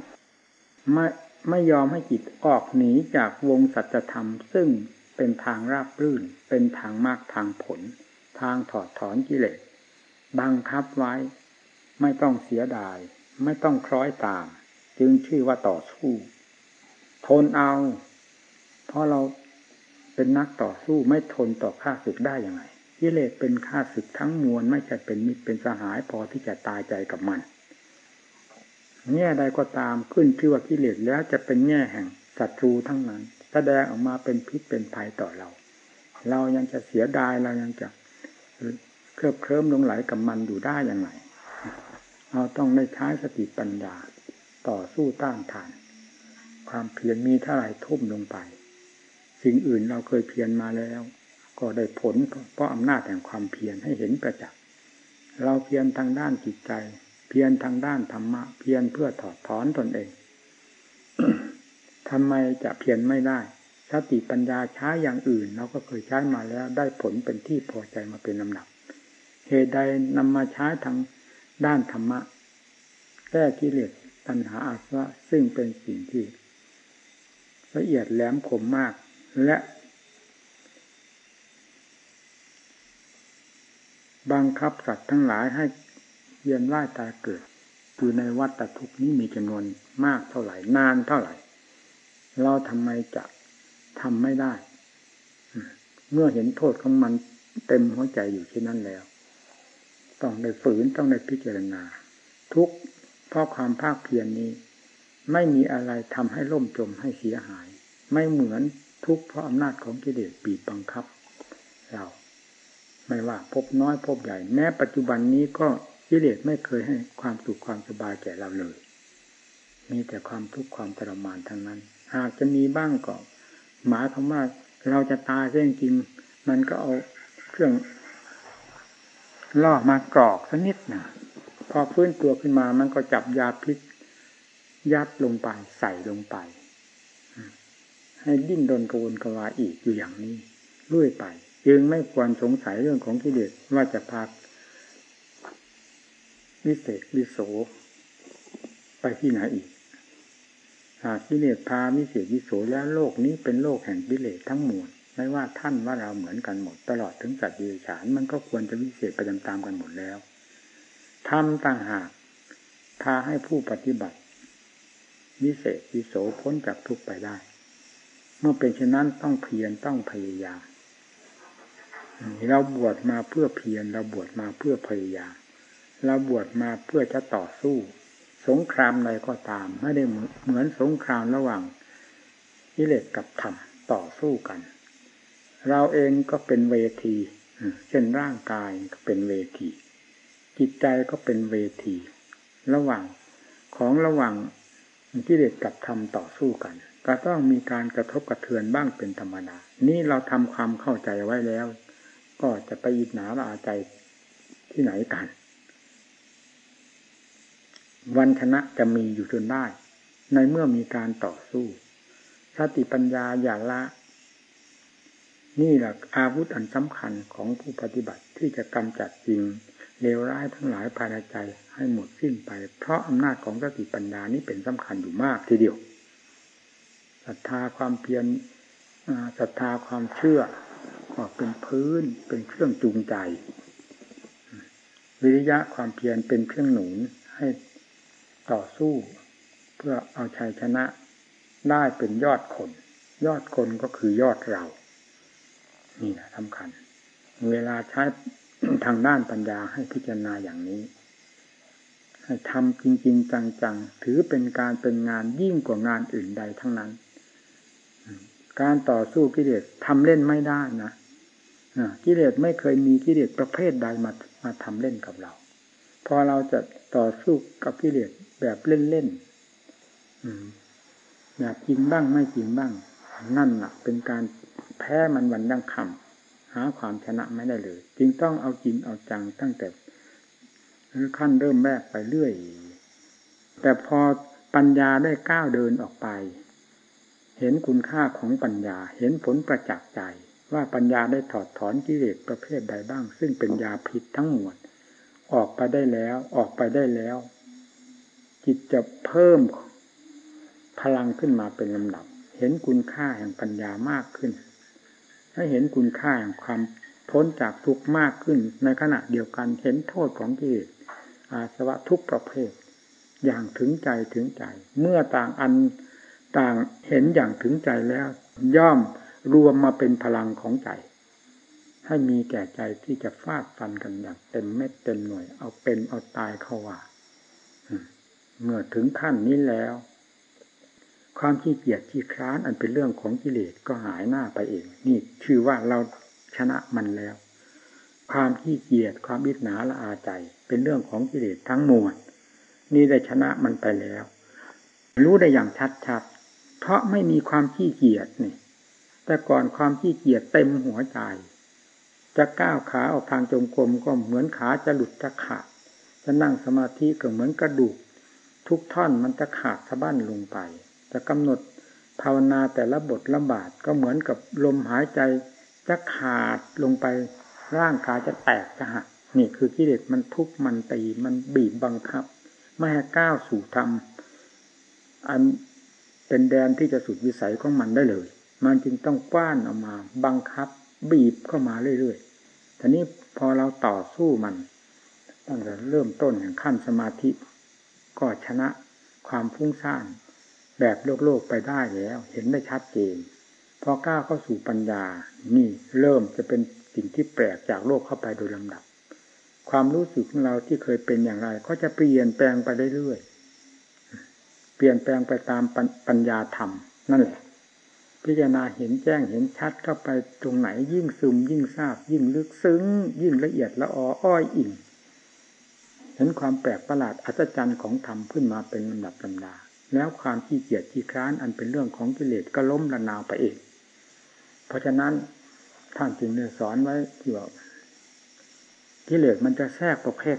ไม่ไม่ยอมให้จิตออกหนีจากวงสัจธรรม ซึ่งเป็นทางราบรื่น เป็นทางมากทางผล ทางถอดถอนกิเลสบังคับไว้ ไม่ต้องเสียดาย ไม่ต้องคล้อยตาม จึงชื่อว่าต่อสู้ ทนเอา เพราะเราเป็นนักต่อสู้ไม่ทนต่อข้าศึกได้ยังไงกิเลสเป็นข้าศึกทั้งมวลไม่ใช่เป็นมิตรเป็นสหายพอที่จะตายใจกับมัน แง่ใดก็ตามขึ้นชื่อว่ากิเลสแล้วจะเป็นแง่แห่งศัตรูทั้งนั้นแสดงออกมาเป็นพิษเป็นภัยต่อเรา เรายังจะเสียดายเรายังจะเคลิบเคลิ้มลงไหลกับมันอยู่ได้อย่างไรเราต้องได้ใช้สติปัญญา ต่อสู้ต้านทาน ความเพียรมีเท่าไรทุ่มลงไป สิ่งอื่นเราเคยเพียรมาแล้ว ก็ได้ผลเพราะอำนาจแห่งความเพียรให้เห็นประจักษ์เราเพียรทางด้านจิตใจ เพียรทางด้านธรรมะ เพียรเพื่อถอดถอนตนเองทำไมจะเพียรไม่ได้สติปัญญาใช้อย่างอื่น เราก็เคยใช้มาแล้วได้ผลเป็นที่พอใจมาเป็นลำดับเหตุใดนำมาใช้ทางด้านธรรมะแก้กิเลสตัณหาอาสวะซึ่งเป็นสิ่งที่ ละเอียดแหลมคมมาก และ บังคับสัตว์ทั้งหลายให้เยียนว่ายตายเกิด อยู่ในวัฏทุกนี้มีจำนวนมากเท่าไหร่นานเท่าไหร่ เราทำไมจะทำไม่ได้ เมื่อเห็นโทษของมันเต็มหัวใจอยู่ที่นั่นแล้ว ต้องได้ฝืนต้องได้พิจารณา ทุกเพราะความภาคเพียรนนี้ ไม่มีอะไรทำให้ล่มจมให้เสียหาย ไม่เหมือนทุกข์เพราะอำนาจของกิเลสบีบบังคับ เราไม่ว่าพบน้อยพบใหญ่ แม้ปัจจุบันนี้ก็กิเลสไม่เคยให้ความสุขความสบายแก่เราเลย มีแต่ความทุกข์ความทรมานทั้งนั้น หากจะมีบ้างก็หมายความว่าเราจะตายจริงๆมันก็เอาเครื่องล่อมากรอกสักนิดนะพอฟื้นตัวขึ้นมามันก็จับยาพิษ ยัดลงไปใส่ลงไป ให้ดิ้นรนกระวนกระวายอีกอยู่อย่างนี้เรื่อยไป จึงไม่ควรสงสัยเรื่องของกิเลสว่าจะพาวิเศษวิโสไปที่ไหนอีกหากกิเลสพาวิเศษวิโสแล้วโลกนี้เป็นโลกแห่งกิเลสทั้งมวลไม่ว่าท่านว่าเราเหมือนกันหมด ตลอดถึงสัตว์ดิฉานมันก็ควรจะวิเศษไปตามๆกันหมดแล้วทำต่างหากพาให้ผู้ปฏิบัติ วิเศษวิโสพ้นจากทุกข์ไปได้ เมื่อเป็นเช่นนั้นต้องเพียรต้องพยายามเราบวชมาเพื่อเพียรเราบวชมาเพื่อพยายามเราบวชมาเพื่อจะต่อสู้ สงครามใดก็ตาม ไม่ได้เหมือนสงครามระหว่างกิเลสกับธรรมต่อสู้กัน เราเองก็เป็นเวทีเช่นร่างกายก็เป็นเวที จิตใจก็เป็นเวที ระหว่างของระหว่าง กิเลสกับธรรมต่อสู้กัน ก็ต้องมีการกระทบกระเทือนบ้างเป็นธรรมดา นี่เราทำความเข้าใจไว้แล้ว ก็จะไปอิจฉาละอาใจที่ไหนกัน วันชนะจะมีอยู่จนได้ ในเมื่อมีการต่อสู้ สติปัญญาอย่าละ นี่แหละอาวุธอันสำคัญของผู้ปฏิบัติที่จะกำจัดจริงเลวร้ายทั้งหลายภายในใจ ให้หมดสิ้นไป เพราะอำนาจของสติปัญญานี้เป็นสำคัญอยู่มากทีเดียวศรัทธาความเพียรศรัทธาความเชื่อก็เป็นพื้นเป็นเครื่องจูงใจ วิริยะความเพียรเป็นเครื่องหนุนให้ต่อสู้ เพื่อเอาชัยชนะได้เป็นยอดคน ยอดคนก็คือยอดเรา นี่นะสำคัญ เวลาใช้ทางด้านปัญญาให้พิจารณาอย่างนี้ ให้ทำจริง ๆ จังๆ ถือเป็นการเป็นงานยิ่งกว่างานอื่นใดทั้งนั้น การต่อสู้กิเลสทำเล่นไม่ได้นะกิเลสไม่เคยมีกิเลสประเภทใดมามาทำเล่นกับเรา พอเราจะต่อสู้กับกิเลสแบบเล่นๆอยากจริงบ้างไม่จริงบ้าง นั่นแหละเป็นการแพ้มันวันดังคำหาความชนะไม่ได้เลย จึงต้องเอาจริงเอาจังตั้งแต่ ขั้นเริ่มแรกไปเรื่อย แต่พอปัญญาได้ก้าวเดินออกไป เห็นคุณค่าของปัญญา เห็นผลประจักษ์ใจ ว่าปัญญาได้ถอดถอนกิเลสประเภทใดบ้าง ซึ่งเป็นยาพิษทั้งหมดออกไปได้แล้ว ออกไปได้แล้ว จิตจะเพิ่มพลังขึ้นมาเป็นลำดับ เห็นคุณค่าแห่งปัญญามากขึ้นให้เห็นคุณค่าแห่งความพ้นจากทุกข์มากขึ้น ในขณะเดียวกันเห็นโทษของกิเลส อาสวะทุกประเภท อย่างถึงใจถึงใจ เมื่อต่างอันต่างเห็นอย่างถึงใจแล้ว ย่อมรวมมาเป็นพลังของใจ ให้มีแก่ใจที่จะฟาดฟันกันอย่างเต็มเม็ดเต็มหน่วย เอาเป็นเอาตายเข้าว่าเมื่อถึงขั้นนี้แล้ว ความขี้เกียจขี้คร้านอันเป็นเรื่องของกิเลสก็หายหน้าไปเอง นี่ชื่อว่าเราชนะมันแล้ว ความขี้เกียจความอิจฉาละอาใจ เป็นเรื่องของกิเลสทั้งมวลนี่ได้ชนะมันไปแล้ว รู้ได้อย่างชัดๆเพราะไม่มีความขี้เกียจนี่แต่ก่อนความขี้เกียจเต็มหัวใจ จะก้าวขาออกทางจงกรมก็เหมือนขาจะหลุดจะขาด จะนั่งสมาธิก็เหมือนกระดูก ทุกท่อนมันจะขาดสะบั้นลงไป จะกำหนดภาวนาแต่ละบทละบาทก็เหมือนกับลมหายใจจะขาดลงไปร่างกายจะแตกจะหัก นี่คือกิเลสมันทุกมันตีมันบีบบังคับ ไม่ให้ก้าวสู่ธรรมอันเป็นแดนที่จะสุดวิสัยของมันได้เลย มันจึงต้องกว้านออกมา บังคับ บีบเข้ามาเรื่อยๆทีนี้พอเราต่อสู้มันตั้งแต่เริ่มต้นอย่างขั้นสมาธิ ก็ชนะความฟุ้งซ่านแบบโลกโลกไปได้แล้ว เห็นได้ชัดเจนพอก้าวเข้าสู่ปัญญา นี่เริ่มจะเป็นสิ่งที่แปลกจากโลกเข้าไปโดยลำดับ ความรู้สึกของเราที่เคยเป็นอย่างไร ก็จะเปลี่ยนแปลงไปเรื่อยๆเปลี่ยนแปลงไปตามปัญญาธรรม นั่นแหละ พิจารณาเห็นแจ้งเห็นชัดเข้าไปตรงไหนยิ่งซึมยิ่งทราบ ยิ่งลึกซึ้ง ยิ่งละเอียดละอออ้อยอิ่งเห็นความแปลกประหลาดอัศจรรย์ของธรรมขึ้นมาเป็นลำดับลำดา แล้วความขี้เกียจขี้คร้านอันเป็นเรื่องของกิเลสก็ล้มละนาวไปเอง เพราะฉะนั้นท่านจึงได้สอนไว้ที่ว่า กิเลสมันจะแทรกประเภท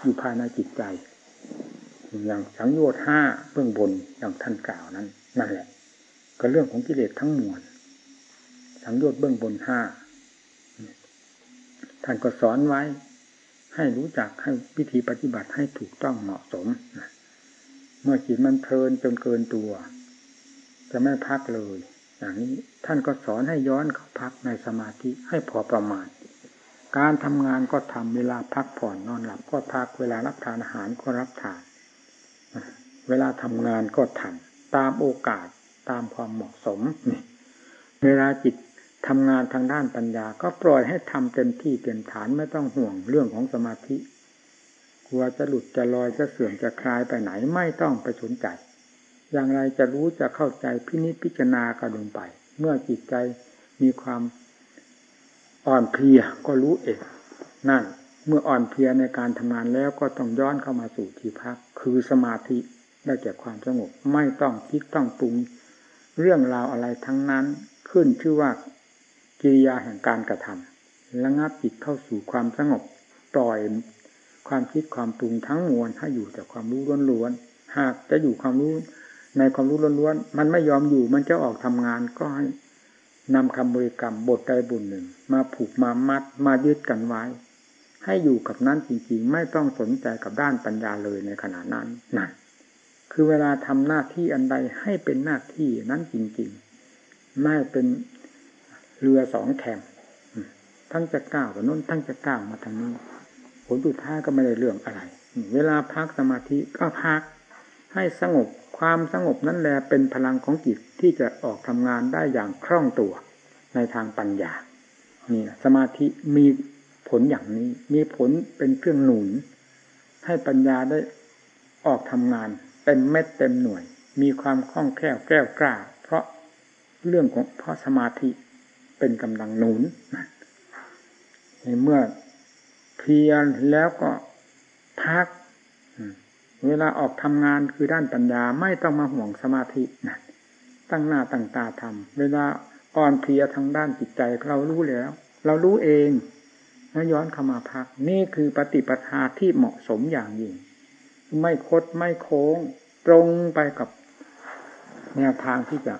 อยู่ภายในจิตใจ อย่างสังโยชน์ห้าเบื้องบนอย่างท่านกล่าวนั้น นั่นแหละ ก็เรื่องของกิเลสทั้งมวลสังโยชน์เบื้องบนห้าท่านก็สอนไว้ ให้รู้จักให้วิธีปฏิบัติให้ถูกต้องเหมาะสมเมื่อจิตมันเพลินจนเกินตัว จะไม่พักเลย อย่างนี้ท่านก็สอนให้ย้อนเข้าพักในสมาธิให้พอประมาณ การทำงานก็ทำเวลาพักผ่อนนอนหลับก็พักเวลารับทานอาหารก็รับทาน เวลาทำงานก็ทำตามโอกาสตามความเหมาะสมนี่เวลาจิตทำงานทางด้านปัญญา ก็ปล่อยให้ทำเต็มที่เต็มฐานไม่ต้องห่วงเรื่องของสมาธิ กลัวจะหลุดจะลอยจะเสื่อมจะคลายไปไหนไม่ต้องไปสนใจ อย่างไรจะรู้จะเข้าใจพินิจพิจารณากระดุงไป เมื่อจิตใจมีความ อ่อนเพลียก็รู้เองนั่น เมื่ออ่อนเพลียในการทำงานแล้วก็ต้องย้อนเข้ามาสู่ที่พัก คือสมาธิได้แก่ความสงบไม่ต้องคิดต้องปรุง เรื่องราวอะไรทั้งนั้น ขึ้นชื่อว่ากิริยาแห่งการกระทำระงับจิตเข้าสู่ความสงบปล่อยความคิดความปรุงทั้งมวลให้อยู่แต่ความรู้ล้วนๆหากจะอยู่ความรู้ในความรู้ล้วนๆมันไม่ยอมอยู่มันจะออกทำงานก็ให้ นำคำบริกรรมบทใดบุญหนึ่ง มาผูกมามัดมายึดกันไว้ ให้อยู่กับนั้นจริงๆ ไม่ต้องสนใจกับด้านปัญญาเลยในขณะนั้นนั่นคือเวลาทำหน้าที่อันใดให้เป็นหน้าที่นั้นจริงๆ ไม่เป็นเรือสองแคมทั้งจะก้าวกับน้นทั้งจะก้าวมาทางนี้ผลสุดท้ายก็ไม่ได้เรื่องอะไร เวลาพักสมาธิก็พัก ให้สงบความสงบนั่นแหละเป็นพลังของจิตที่จะออกทำงานได้อย่างคล่องตัวในทางปัญญานี่สมาธิมีผลอย่างนี้ มีผลเป็นเครื่องหนุน ให้ปัญญาได้ออกทำงานเต็มเม็ดเต็มหน่วย มีความคล่องแคล่วแก้วกล้า เพราะเรื่องของเพราะสมาธิเป็นกำลังหนุนเมื่อเพียรแล้วก็พัก เวลาออกทำงานคือด้านปัญญาไม่ต้องมาห่วงสมาธินะตั้งหน้าตั้งตาทำเวลาอ่อนเพลียทางด้านจิตใจเรารู้แล้ว เรารู้เองแล้วย้อนเข้ามาพัก นี่คือปฏิปทาที่เหมาะสมอย่างยิ่ง ไม่คดไม่โค้ง ตรงไปกับแนวทางที่จะ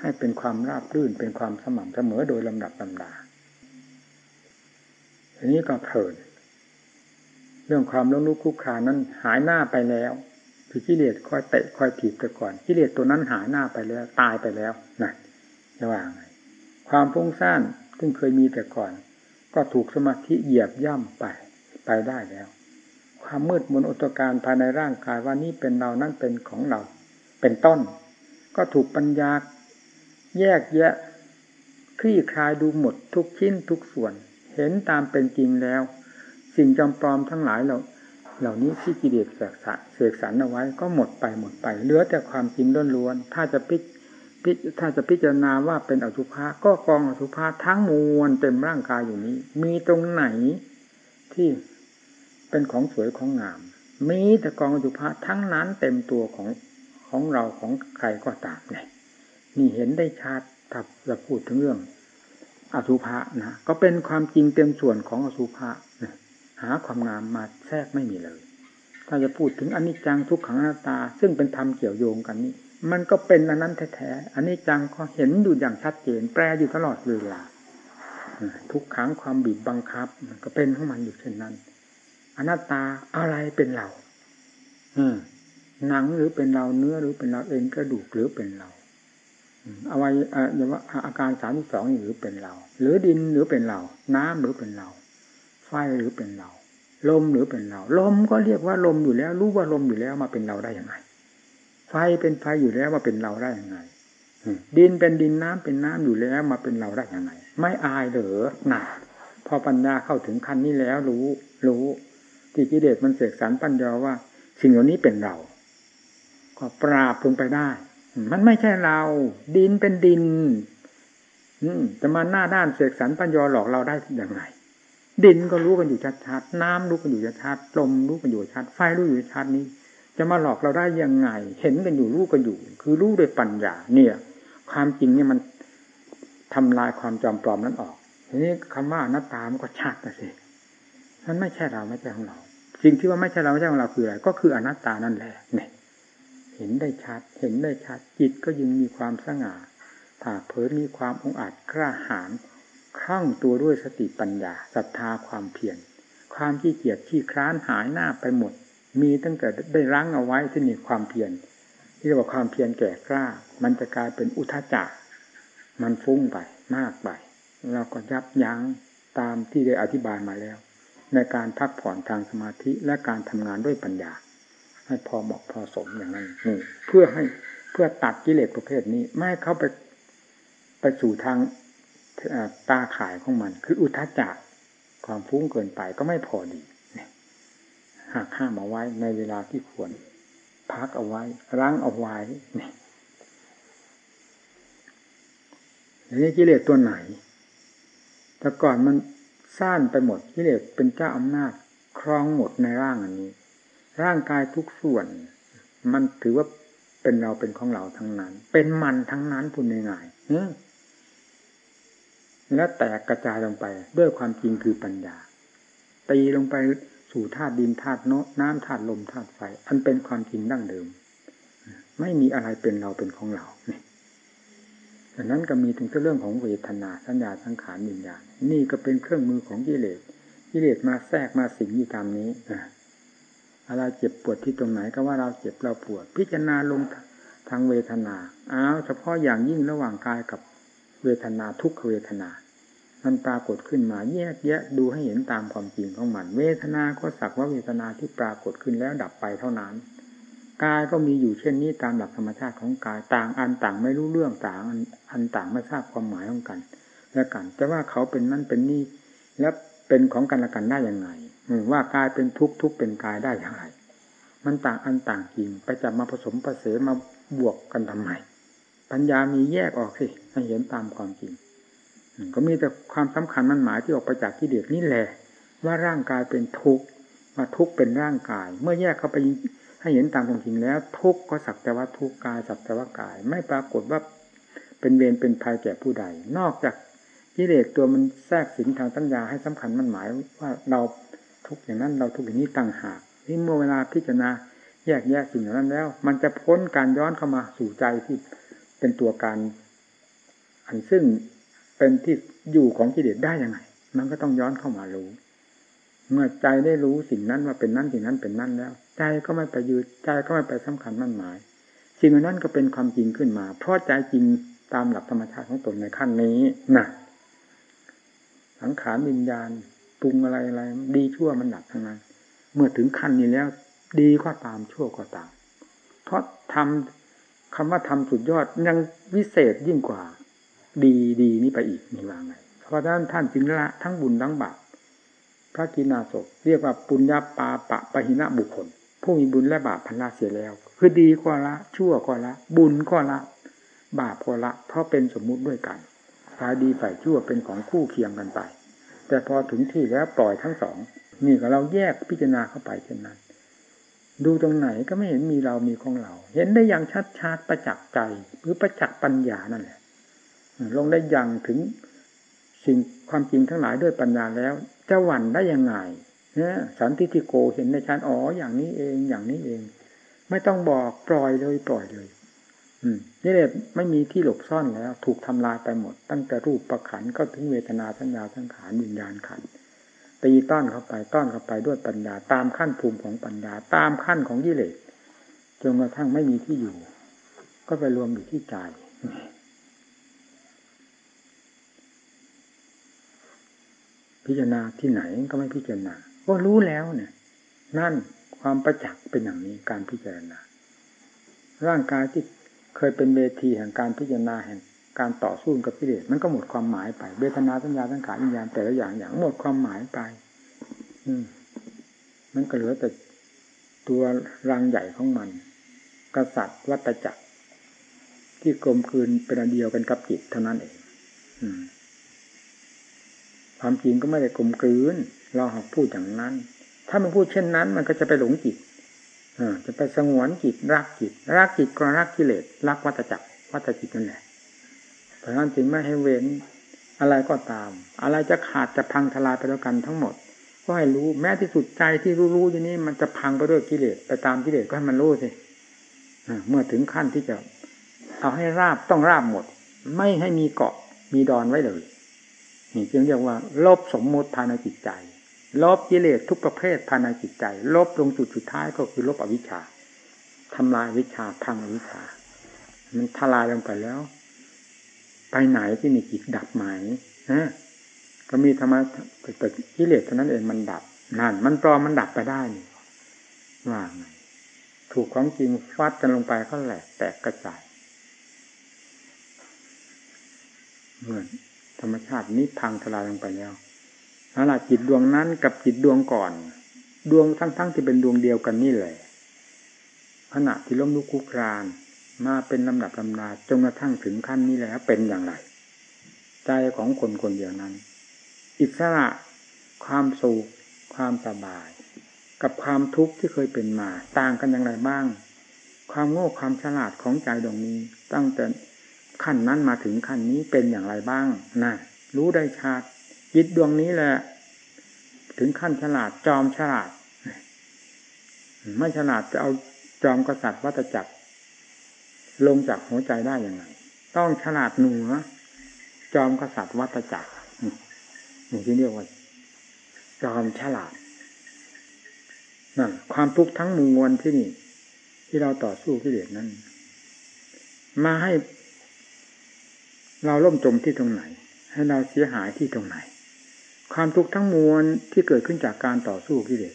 ให้เป็นความราบรื่นเป็นความสม่ำเสมอโดยลำดับลำดาทีนี้ก็เพลิน เรื่องความล้มลุกคุกคานั้นหายหน้าไปแล้วคือกิเลสคอยเตะคอยถีบไปก่อนกิเลสตัวนั้นหายหน้าไปแล้ว ตายไปแล้วนะจะว่าไงความฟุ้งซ่านซึ่งเคยมีแต่ก่อน ก็ถูกสมาธิเหยียบย่ำไปไปได้แล้ว ความมืดมนอุตการภายในร่างกายว่านี่เป็นเรานั่นเป็นของเรา เป็นต้น ก็ถูกปัญญาแยกแยะคลี่คลายดูหมดทุกชิ้นทุกส่วน เห็นตามเป็นจริงแล้ว สิ่งจำปลอมทั้งหลายเราเหล่านี้ที่กิเลสแสกเสกสรรเอาไว้ก็หมดไปหมดไปเหลือแต่ความจริงล้วนๆถ้าจะพิพิถ้าจะพิจารณาว่าเป็นอสุภะก็กองอสุภะทั้งมวลเต็มร่างกายอยู่นี้ มีตรงไหนที่เป็นของสวยของงาม มีแต่กองอสุภะทั้งนั้นเต็มตัวของของเราของใครก็ตามเนี่ยนี่เห็นได้ชัดถ้าจะพูดถึงเรื่อง อสุภะนะก็เป็นความจริงเต็มส่วนของอสุภะ หาความงามมาแทรกไม่มีเลย ถ้าจะพูดถึงอนิจจังทุกขังอนัตตา ซึ่งเป็นธรรมเกี่ยวโยงกันนี้ มันก็เป็นอันนั้นแท้ๆอนิจจังก็เห็นอยู่อย่างชัดเจน แปรอยู่ตลอดเวลาทุกขังความบีบบังคับ ก็เป็นของมันอยู่เช่นนั้นอนัตตาอะไรเป็นเราหนังหรือเป็นเราเนื้อหรือเป็นเราเองกระดูกหรือเป็นเราอาไว้อย่างว่าอาการสามสองหรือเป็นเรา หรือดินหรือเป็นเรา น้ำหรือเป็นเรา ไฟหรือเป็นเรา ลมหรือเป็นเรา ลมก็เรียกว่าลมอยู่แล้ว รู้ว่าลมอยู่แล้วมาเป็นเราได้ยังไง ไฟเป็นไฟอยู่แล้วมาเป็นเราได้ยังไงดินเป็นดินน้ำเป็นน้ำอยู่แล้วมาเป็นเราได้ยังไง ไม่อายเหรอหนักพอปัญญาเข้าถึงขั้นนี้แล้วรู้ รู้ที่กิเลสมันเสกสรรปัญญาว่า สิ่งเหล่านี้เป็นเรา ก็ปราบลงไปได้ มันไม่ใช่เรา ดินเป็นดินจะมาหน้าด้านเสกสรรปัญญาหลอกเราได้อย่างไร ดินก็รู้กันอยู่ชัดๆน้ำรู้กันอยู่ชัดๆลมรู้กันอยู่ชัด ไฟรู้อยู่ชัดนี้ จะมาหลอกเราได้ยังไง เห็นกันอยู่รู้กันอยู่ คือรู้ด้วยปัญญาเนี่ย ความจริงเนี่ยมันทำลายความจอมปลอมนั้นออกทีนี้คำว่าอนัตตามันก็ชัดนะสิมันไม่ใช่เราไม่ใช่ของเราสิ่งที่ว่าไม่ใช่เราไม่ใช่ของเราคืออะไรก็คืออนัตตานั่นแหละเนี่ยเห็นได้ชัด เห็นได้ชัดจิตก็ยังมีความสง่าถ้าเผยมีความองอาจกล้าหาญ คล่องตัวด้วยสติปัญญาศรัทธาความเพียรความขี้เกียจขี้คร้านหายหน้าไปหมด มีตั้งแต่ได้รั้งเอาไว้ที่นี่ความเพียรที่เรียกว่าความเพียรแก่กล้า มันจะกลายเป็นอุทจจะมันฟุ้งไปมากไปเราก็ยับยั้งตามที่ได้อธิบายมาแล้ว ในการพักผ่อนทางสมาธิและการทำงานด้วยปัญญา ให้พอเหมาะพอสมอย่างนั้นนี่เพื่อให้เพื่อตัดกิเลสประเภทนี้ ไม่เข้าไปไปสู่ทาง ตาข่ายของมัน คืออุทจจะความฟุ้งเกินไปก็ไม่พอดีหากห้ามเอาไว้ในเวลาที่ควร พักเอาไว้ รั้งเอาไว้เนี่ยนี้กิเลสตัวไหน แต่ก่อนมันซ่านไปหมดกิเลสเป็นเจ้าอำนาจ ครองหมดในร่างอันนี้ ร่างกายทุกส่วน มันถือว่าเป็นเราเป็นของเราทั้งนั้น เป็นมันทั้งนั้นพูดง่ายๆ และแตกกระจายลงไป ด้วยความจริงคือปัญญา ตีลงไปสู่ธาตุดินธาตุน้ำธาตุลมธาตุไฟ อันเป็นความจริงดั้งเดิม ไม่มีอะไรเป็นเราเป็นของเราเนี่ยดังนั้นก็มีถึงเรื่องของเวทนาสัญญาสังขารวิญญาณนี่ก็เป็นเครื่องมือของกิเลสกิเลสมาแทรกมาสิงอยู่ตามนี้อะไรเจ็บปวดที่ตรงไหนก็ว่าเราเจ็บเราปวด พิจารณาลงทางเวทนาอ้าวเฉพาะอย่างยิ่งระหว่างกายกับ เวทนาทุกขเวทนา มันปรากฏขึ้นมาแยกแยะดูให้เห็นตามความจริงของมัน เวทนาก็สักว่าเวทนาที่ปรากฏขึ้นแล้วดับไปเท่านั้นกายก็มีอยู่เช่นนี้ตามหลักธรรมชาติของกายต่างอันต่างไม่รู้เรื่องต่างอันต่างไม่ทราบความหมายของกัน และกันจะว่าเขาเป็นนั่นเป็นนี่และเป็นของกันและกันได้ยังไงว่ากายเป็นทุกข์ทุกข์เป็นกายได้อย่างไรมันต่างอันต่างจริงไปจับมาผสมผสมมาบวกกันทำไม ปัญญามีแยกออกสิให้เห็นตามความจริง ก็มีแต่ความสำคัญมันหมายที่ออกไปจากที่เดียดนี่แหละ ว่าร่างกายเป็นทุกข์ว่าทุกข์เป็นร่างกาย เมื่อแยกเข้าไปให้เห็นตามความจริงแล้ว ทุกข์ก็สักแต่ว่าทุกข์กายสักแต่ว่ากาย ไม่ปรากฏว่าเป็นเวรเป็นภัยแก่ผู้ใด นอกจากกิเลสตัวมันแทรกสิงทางสัญญาให้สำคัญมันหมายว่าเราทุกอย่างนั้นเราทุกอย่างนี้ต่างหากที่เมื่อเวลาพิจารณาแยกแยกสิ่งเหล่านั้นแล้ว มันจะพ้นการย้อนเข้ามาสู่ใจที่ เป็นตัวการอันซึ่งเป็นที่อยู่ของกิเลสได้ยังไง มันก็ต้องย้อนเข้ามารู้ เมื่อใจได้รู้สิ่งนั้นว่าเป็นนั้นสิ่งนั้นเป็นนั่นแล้ว ใจก็ไม่ไปยืดใจก็ไม่ไปสำคัญมั่นหมาย สิ่งนั้นก็เป็นความจริงขึ้นมา เพราะใจจริงตามหลักธรรมชาติของตนในขั้นนี้นะสังขารวิญญาณปรุงอะไรอะไรดีชั่วมันหนักทั้งนั้น เมื่อถึงขั้นนี้แล้ว ดีก็ตามชั่วก็ตาม เพราะทำ คำว่าทำสุดยอดยังวิเศษยิ่งกว่า ดีดีนี้ไปอีกนี่ว่าไง เพราะฉะนั้นท่านจึงละทั้งบุญทั้งบาปพระกินาศเรียกว่าปุญญาปาปะปะหินะบุคคล ผู้มีบุญและบาปพันละเสียแล้ว คือดีก็ละ ชั่วก็ละ บุญก็ละ บาปก็ละ เพราะเป็นสมมุติด้วยกันฝ่ายดีฝ่ายชั่วเป็นของคู่เคียงกันไป แต่พอถึงที่แล้วปล่อยทั้งสองนี่ก็เราแยกพิจารณาเข้าไปเช่นนั้น ดูตรงไหนก็ไม่เห็นมีเรามีของเรา เห็นได้อย่างชัดชาดประจักษ์ใจหรือประจักษ์ปัญญานั่นแหละลงได้อย่างถึงสิ่งความจริงทั้งหลายด้วยปัญญาแล้ว จะหวั่นได้ยังไงเนี่ยสันติทิโกเห็นในชั้นอ๋ออย่างนี้เองอย่างนี้เอง ไม่ต้องบอกปล่อยเลยปล่อยเลย อืมนี่เลยไม่มีที่หลบซ่อนแล้ว ถูกทำลายไปหมด ตั้งแต่รูปประขันก็ถึงเวทนาสัญญาสังขารวิญญาณขัน ตีต้อนเข้าไปต้อนเข้าไปด้วยปัญญา ตามขั้นภูมิของปัญญา ตามขั้นของกิเลสจนกระทั่งไม่มีที่อยู่ ก็ไปรวมอยู่ที่ใจพิจารณาที่ไหนก็ไม่พิจารณาก็รู้แล้วเนี่ย นั่นความประจักษ์เป็นอย่างนี้การพิจารณา ร่างกายที่เคยเป็นเวทีแห่งการพิจารณาแห่ง การต่อสู้กับพิเรศมันก็หมดความหมายไปเวทนาสัญญาสังขารวิญญาณแต่ละอย่างอย่างหมดความหมายไป อืม มันก็เหลือแต่ตัวรังใหญ่ของมัน กษัตริย์วัตจักร ที่กลมคืนเป็นอันเดียวกันกับจิตเท่านั้นเองความจริงก็ไม่ได้กลมกลืน เราหากพูดอย่างนั้น ถ้ามันพูดเช่นนั้น มันก็จะไปหลงจิตจะไปสงวนจิตรักจิตรักจิตก็รักกิเลสรักวัตจักรวัตจิตนั่นแหละ เพราะนั้นจึงไม่ให้เว้นอะไรก็ตาม อะไรจะขาดจะพังทลายไปแล้วกันทั้งหมด ก็ให้รู้แม้ที่สุดใจที่รู้ๆอย่างนี้มันจะพังไปด้วยกิเลสไปตามกิเลสก็ให้มันรู้สิเมื่อถึงขั้นที่จะ เอาให้ราบต้องราบหมด ไม่ให้มีเกาะมีดอนไว้เลยนี่จึงเรียกว่า ลบสมมติภายในจิตใจลบกิเลสทุกประเภทภายในจิตใจ ลบลงจุดสุดท้ายก็คือลบอวิชชาทำลายวิชาพังอวิชชา มันทลายลงไปแล้ว ไปไหนที่มีจิตดับไหมฮะก็มีธรรมะแต่กิเลสเท่านั้นเองมันดับนั่นมันปลอมมันดับไปได้ว่าไงถูกของจริงฟาดกันลงไปก็แหลกแตกกระจายเหมือนธรรมชาตินี้พังทลายลงไปแล้วนั่นแหละจิตดวงนั้นกับจิตดวงก่อน ดวงทั้งๆทที่เป็นดวงเดียวกันนี่แหละขณะที่ล้มลุกคุกคราน มาเป็นลำดับลำนาจนกระทั่งถึงขั้นนี้แล้วเป็นอย่างไร ใจของคนคนเดียวนั้น อิสระความสุขความสบาย กับความทุกข์ที่เคยเป็นมา ต่างกันอย่างไรบ้าง ความโง่ความฉลาดของใจดวงนี้ ตั้งแต่ขั้นนั้นมาถึงขั้นนี้เป็นอย่างไรบ้างนะรู้ได้ชัดจิตดวงนี้แหละ ถึงขั้นฉลาดจอมฉลาด ไม่ฉลาดจะเอาจอมกษัตริย์วัตจักร ลงจากหัวใจได้อย่างไรต้องฉลาดหนูนะจอมกษัตริย์วัตจักรนี่ที่เรียกว่า จอมฉลาดนั่นความทุกข์ทั้งมวลที่นี่ ที่เราต่อสู้กิเลสนั้น มาให้ เราล่มจมที่ตรงไหน ให้เราเสียหายที่ตรงไหน ความทุกข์ทั้งมวลที่เกิดขึ้นจากการต่อสู้กิเลส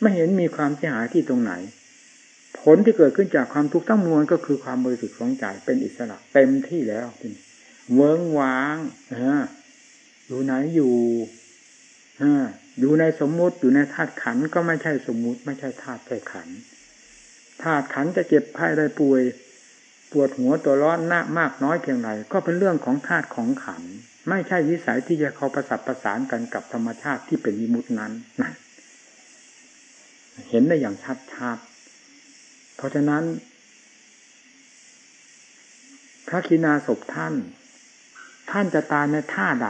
ไม่เห็นมีความเสียหายที่ตรงไหน ผลที่เกิดขึ้นจากความทุกข์ทั้งมวลก็คือความบริสุทธิ์ของใจเป็นอิสระเต็มที่แล้วเวิ้งว้างนะอยู่ไหนอยู่อยู่ในสมมุติอยู่ในธาตุขันก็ไม่ใช่สมมุติ ไม่ใช่ธาตุใช่ขันธาตุขันจะเจ็บไข้ได้ป่วย ปวดหัวตัวร้อนหน้ามากน้อยเพียงไรก็เป็นเรื่องของธาตุของขัน ไม่ใช่วิสัยที่จะเขาประสับประสานกันกับธรรมชาติที่เป็นวิมุตินั้น เห็นได้อย่างชัดชัด เพราะฉะนั้น พระคินาศพท่าน ท่านจะตายในท่าใด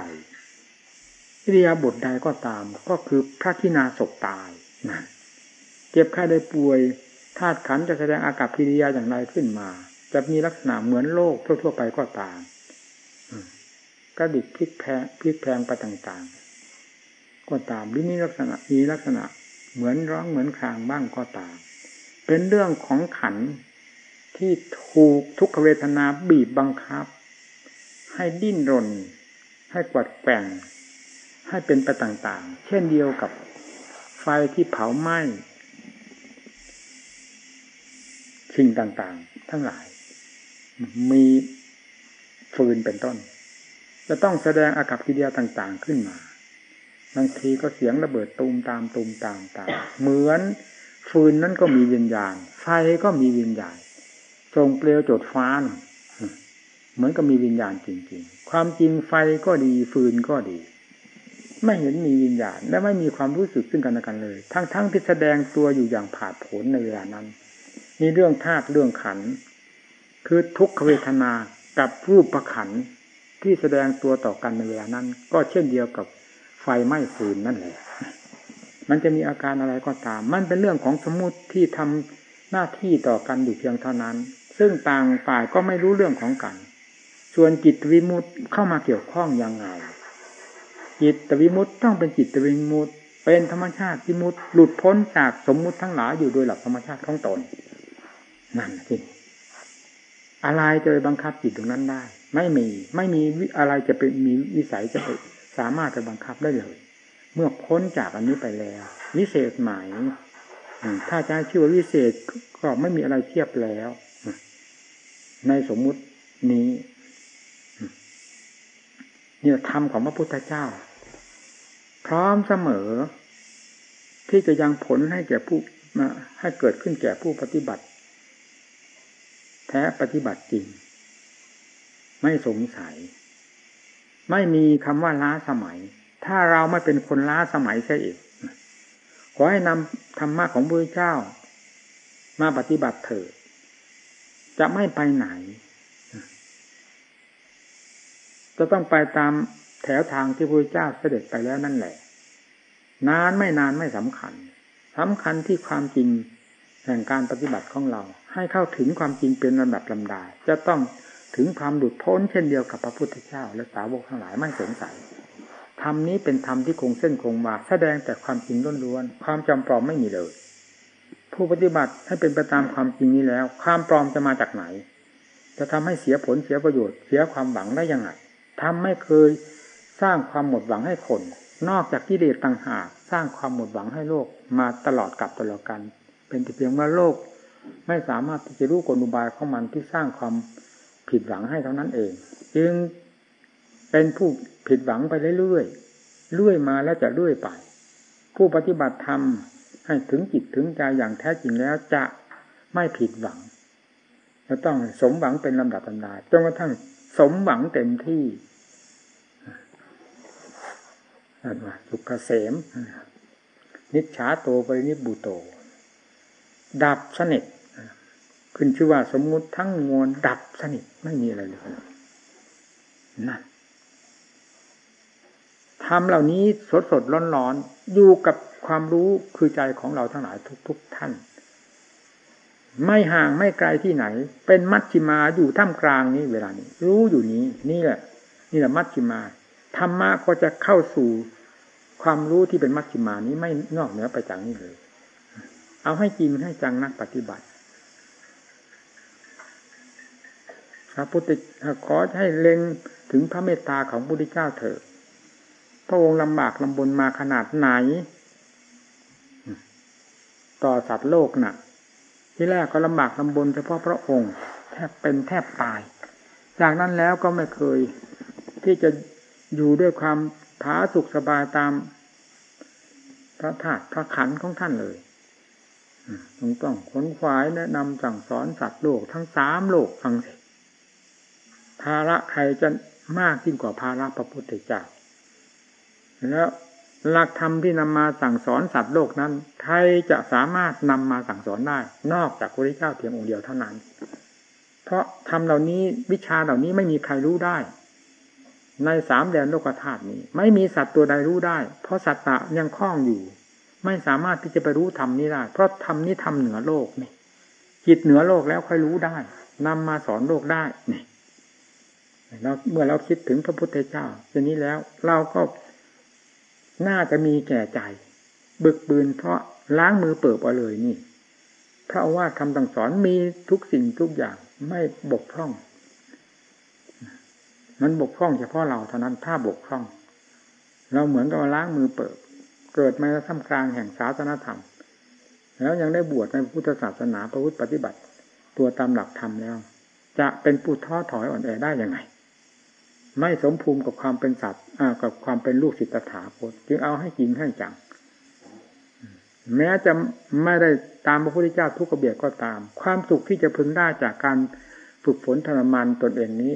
วิริยาบทใดก็ตาม ก็คือพระคินาศพตายนะเจ็บไข้ได้ป่วยธาตุขันจะแสดงอากับกิริยาอย่างไรขึ้นมา จะมีลักษณะเหมือนโลกทั่ว ๆ ไปก็ตามกระดิกพลิกแพงพลิกแพงไปต่างๆ ก็ตามหรือมีลักษณะมีลักษณะเหมือนร้องเหมือนคลางบ้างก็ตาม เป็นเรื่องของขันที่ถูกทุกขเวทนาบีบบังคับ ให้ดิ้นรน ให้กวัดแกงให้เป็นไปต่างๆ เช่นเดียวกับไฟที่เผาไหม้สิ่งต่างๆ ทั้งหลาย มีฟืนเป็นต้น จะต้องแสดงอากับกิริยาต่างๆขึ้นมาบางทีก็เสียงระเบิดตูมตามตูมตามตามเหมือน ฟืนนั้นก็มีวิญญาณ ไฟก็มีวิญญาณทรงเปลวโจดฟ้านเหมือนกับมีวิญญาณจริง ๆ ความจริงไฟก็ดีฟืนก็ดี ไม่เห็นมีวิญญาณ และไม่มีความรู้สึกซึ่งกันและกันเลย ทั้งๆทที่แสดงตัวอยู่อย่างผาดผนในเวลานั้นมีเรื่องธาตุเรื่องขัน คือทุกขเวทนากับรูปประขันที่แสดงตัวต่อกันในเวลานั้น ก็เช่นเดียวกับไฟไหม้ฟืนนั่นแหละ มันจะมีอาการอะไรก็ตาม มันเป็นเรื่องของสมมติที่ทำหน้าที่ต่อกันอยู่เพียงเท่านั้น ซึ่งต่างฝ่ายก็ไม่รู้เรื่องของกัน ส่วนจิตวิมุตเข้ามาเกี่ยวข้องยังไง จิตวิมุตต้องเป็นจิตวิมุตเป็นธรรมชาติวิมุตหลุดพ้นจากสมมุติทั้งหลายอยู่โดยหลักธรรมชาติของตน นั่นสิอะไรจะไปบังคับจิตตรงนั้นได้ ไม่มี ไม่มีอะไรจะเป็นมีวิสัยจะไปสามารถจะบังคับได้เลย เมื่อพ้นจากอันนี้ไปแล้ว วิเศษหมายถ้าจะชื่อว่าวิเศษก็ไม่มีอะไรเทียบแล้ว ในสมมุตินี้เนี่ยธรรมของพระพุทธเจ้า พร้อมเสมอ ที่จะยังผลให้แก่ผู้มาให้เกิดขึ้นแก่ผู้ปฏิบัติ แท้ปฏิบัติจริง ไม่สงสัย ไม่มีคำว่าล้าสมัย ถ้าเราไม่เป็นคนล้าสมัยเสียอีก ขอให้นำธรรมะของพระเจ้า มาปฏิบัติเถิด จะไม่ไปไหน จะต้องไปตามแถวทางที่พระเจ้าเสด็จไปแล้วนั่นแหละ นานไม่นานไม่สำคัญสำคัญที่ความจริงแห่งการปฏิบัติของเรา ให้เข้าถึงความจริงเป็นลำดับลำดาจะต้องถึงความหลุดพ้นเช่นเดียวกับพระพุทธเจ้า และสาวกทั้งหลายไม่สงสัย ธรรมนี้เป็นธรรมที่คงเส้นคงวาแสดงแต่ความจริงล้วนๆความจำปลอมไม่มีเลย ผู้ปฏิบัติให้เป็นไปตามความจริงนี้แล้ว ความปลอมจะมาจากไหน จะทำให้เสียผลเสียประโยชน์เสียความหวังได้ยังไงทำไม่เคยสร้างความหมดหวังให้คน นอกจากกิเลสต่างหากสร้างความหมดหวังให้โลกมาตลอดกับตลอดกัน เป็นแต่เพียงว่าโลก ไม่สามารถที่จะรู้กลอุบายของมันที่สร้างความผิดหวังให้เท่านั้นเอง จึง เป็นผู้ผิดหวังไปเรื่อยๆเรื่อยมาแล้วจะเรื่อยไป ผู้ปฏิบัติธรรมให้ถึงจิตถึงใจอย่างแท้จริงแล้วจะไม่ผิดหวังจะต้องสมหวังเป็นลำดับลำดาจนกระทั่งสมหวังเต็มที่นั่นว่าสุขเสมนิชาโตปรินิบุโต ดับสนิทขึ้นชื่อว่าสมมุติทั้งมวลดับสนิทไม่มีอะไรเลยนั่น ทำเหล่านี้สดสดร้อนร้อนอยู่กับความรู้คือใจของเราทั้งหลายทุกๆทท่าน ไม่ห่างไม่ไกลที่ไหน เป็นมัชชิมาอยู่ท่ามกลางนี้เวลานี้ รู้อยู่นี้ นี่แหละ นี่แหละมัชชิมาธรรมะก็จะเข้าสู่ความรู้ที่เป็นมัชชิมานี้ไม่นอกเหนือไปจากนี้เลย เอาให้จริงให้จังนักปฏิบัติพระพุทธขอให้เล็งถึงพระเมตตาของพระพุทธเจ้าเถิด พระองค์ลำบากลำบนมาขนาดไหน ต่อสัตว์โลกนะ่ะ ที่แรกก็ลำบากลำบนเฉพาะพระองค์ แทบเป็นแทบตาย จากนั้นแล้วก็ไม่เคย ที่จะอยู่ด้วยความผาสุขสบายตาม พระธาตุพระขันของท่านเลยต้องต้องขนขวายแนะนำสั่งสอนสัตว์โลกทั้งสามโลกฟังสิภาระใครจะมากยิ่งกว่าภาระพระพุทธเจ้า แล้วหลักธรรมที่นำมาสั่งสอนสัตว์โลกนั้น ใครจะสามารถนำมาสั่งสอนได้ นอกจากพระพุทธเจ้าเพียงองค์เดียวเท่านั้น เพราะธรรมเหล่านี้วิชาเหล่านี้ไม่มีใครรู้ได้ ในสามแดนโลกธาตุนี้ ไม่มีสัตว์ตัวใดรู้ได้ เพราะสัตตะยังคล้องอยู่ ไม่สามารถที่จะไปรู้ธรรมนี้ได้ เพราะธรรมนี้ทำเหนือโลกนี่จิตเหนือโลกแล้วค่อยรู้ได้นำมาสอนโลกได้นี่เราเมื่อเราคิดถึงพระพุทธเจ้าเช่นนี้แล้ว เราก็ น่าจะมีแก่ใจ บึกบืนเพราะล้างมือเปิดไปเลยนี่เพราะว่าคำต่งสอนมีทุกสิ่งทุกอย่างไม่บกพร่อง มันบกพร่องเฉพาะเราเท่านั้นถ้าบกพร่อง เราเหมือนกับล้างมือเปิด เกิดมาท่ามกลางแห่งศาสนธรรม แล้วยังได้บวชในพุทธศาสนาประพฤติปฏิบัติ ตัวตามหลักธรรมแล้ว จะเป็นผู้ท้อถอยอ่อนแอได้ยังไง ไม่สมภูมิกับความเป็นสัตว์กับความเป็นลูกศิษย์ตถาคตจึงเอาให้จริงให้จัง แม้จะไม่ได้ตามพระพุทธเจ้าทุกกระเบียดก็ตาม ความสุขที่จะพึงได้จากการฝึกฝนทรมานตนเองนี้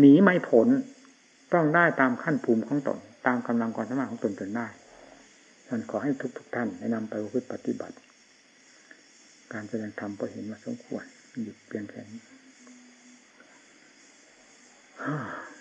หนีไม่ผลต้องได้ตามขั้นภูมิของตน ตามกำลังความสามารถของตนจนได้ท่านขอให้ทุกทุกท่านแนะนำไปปฏิบัติ การแสดงธรรมก็เห็นมาสมควรหยุดเพียงแค่นี้ Huh.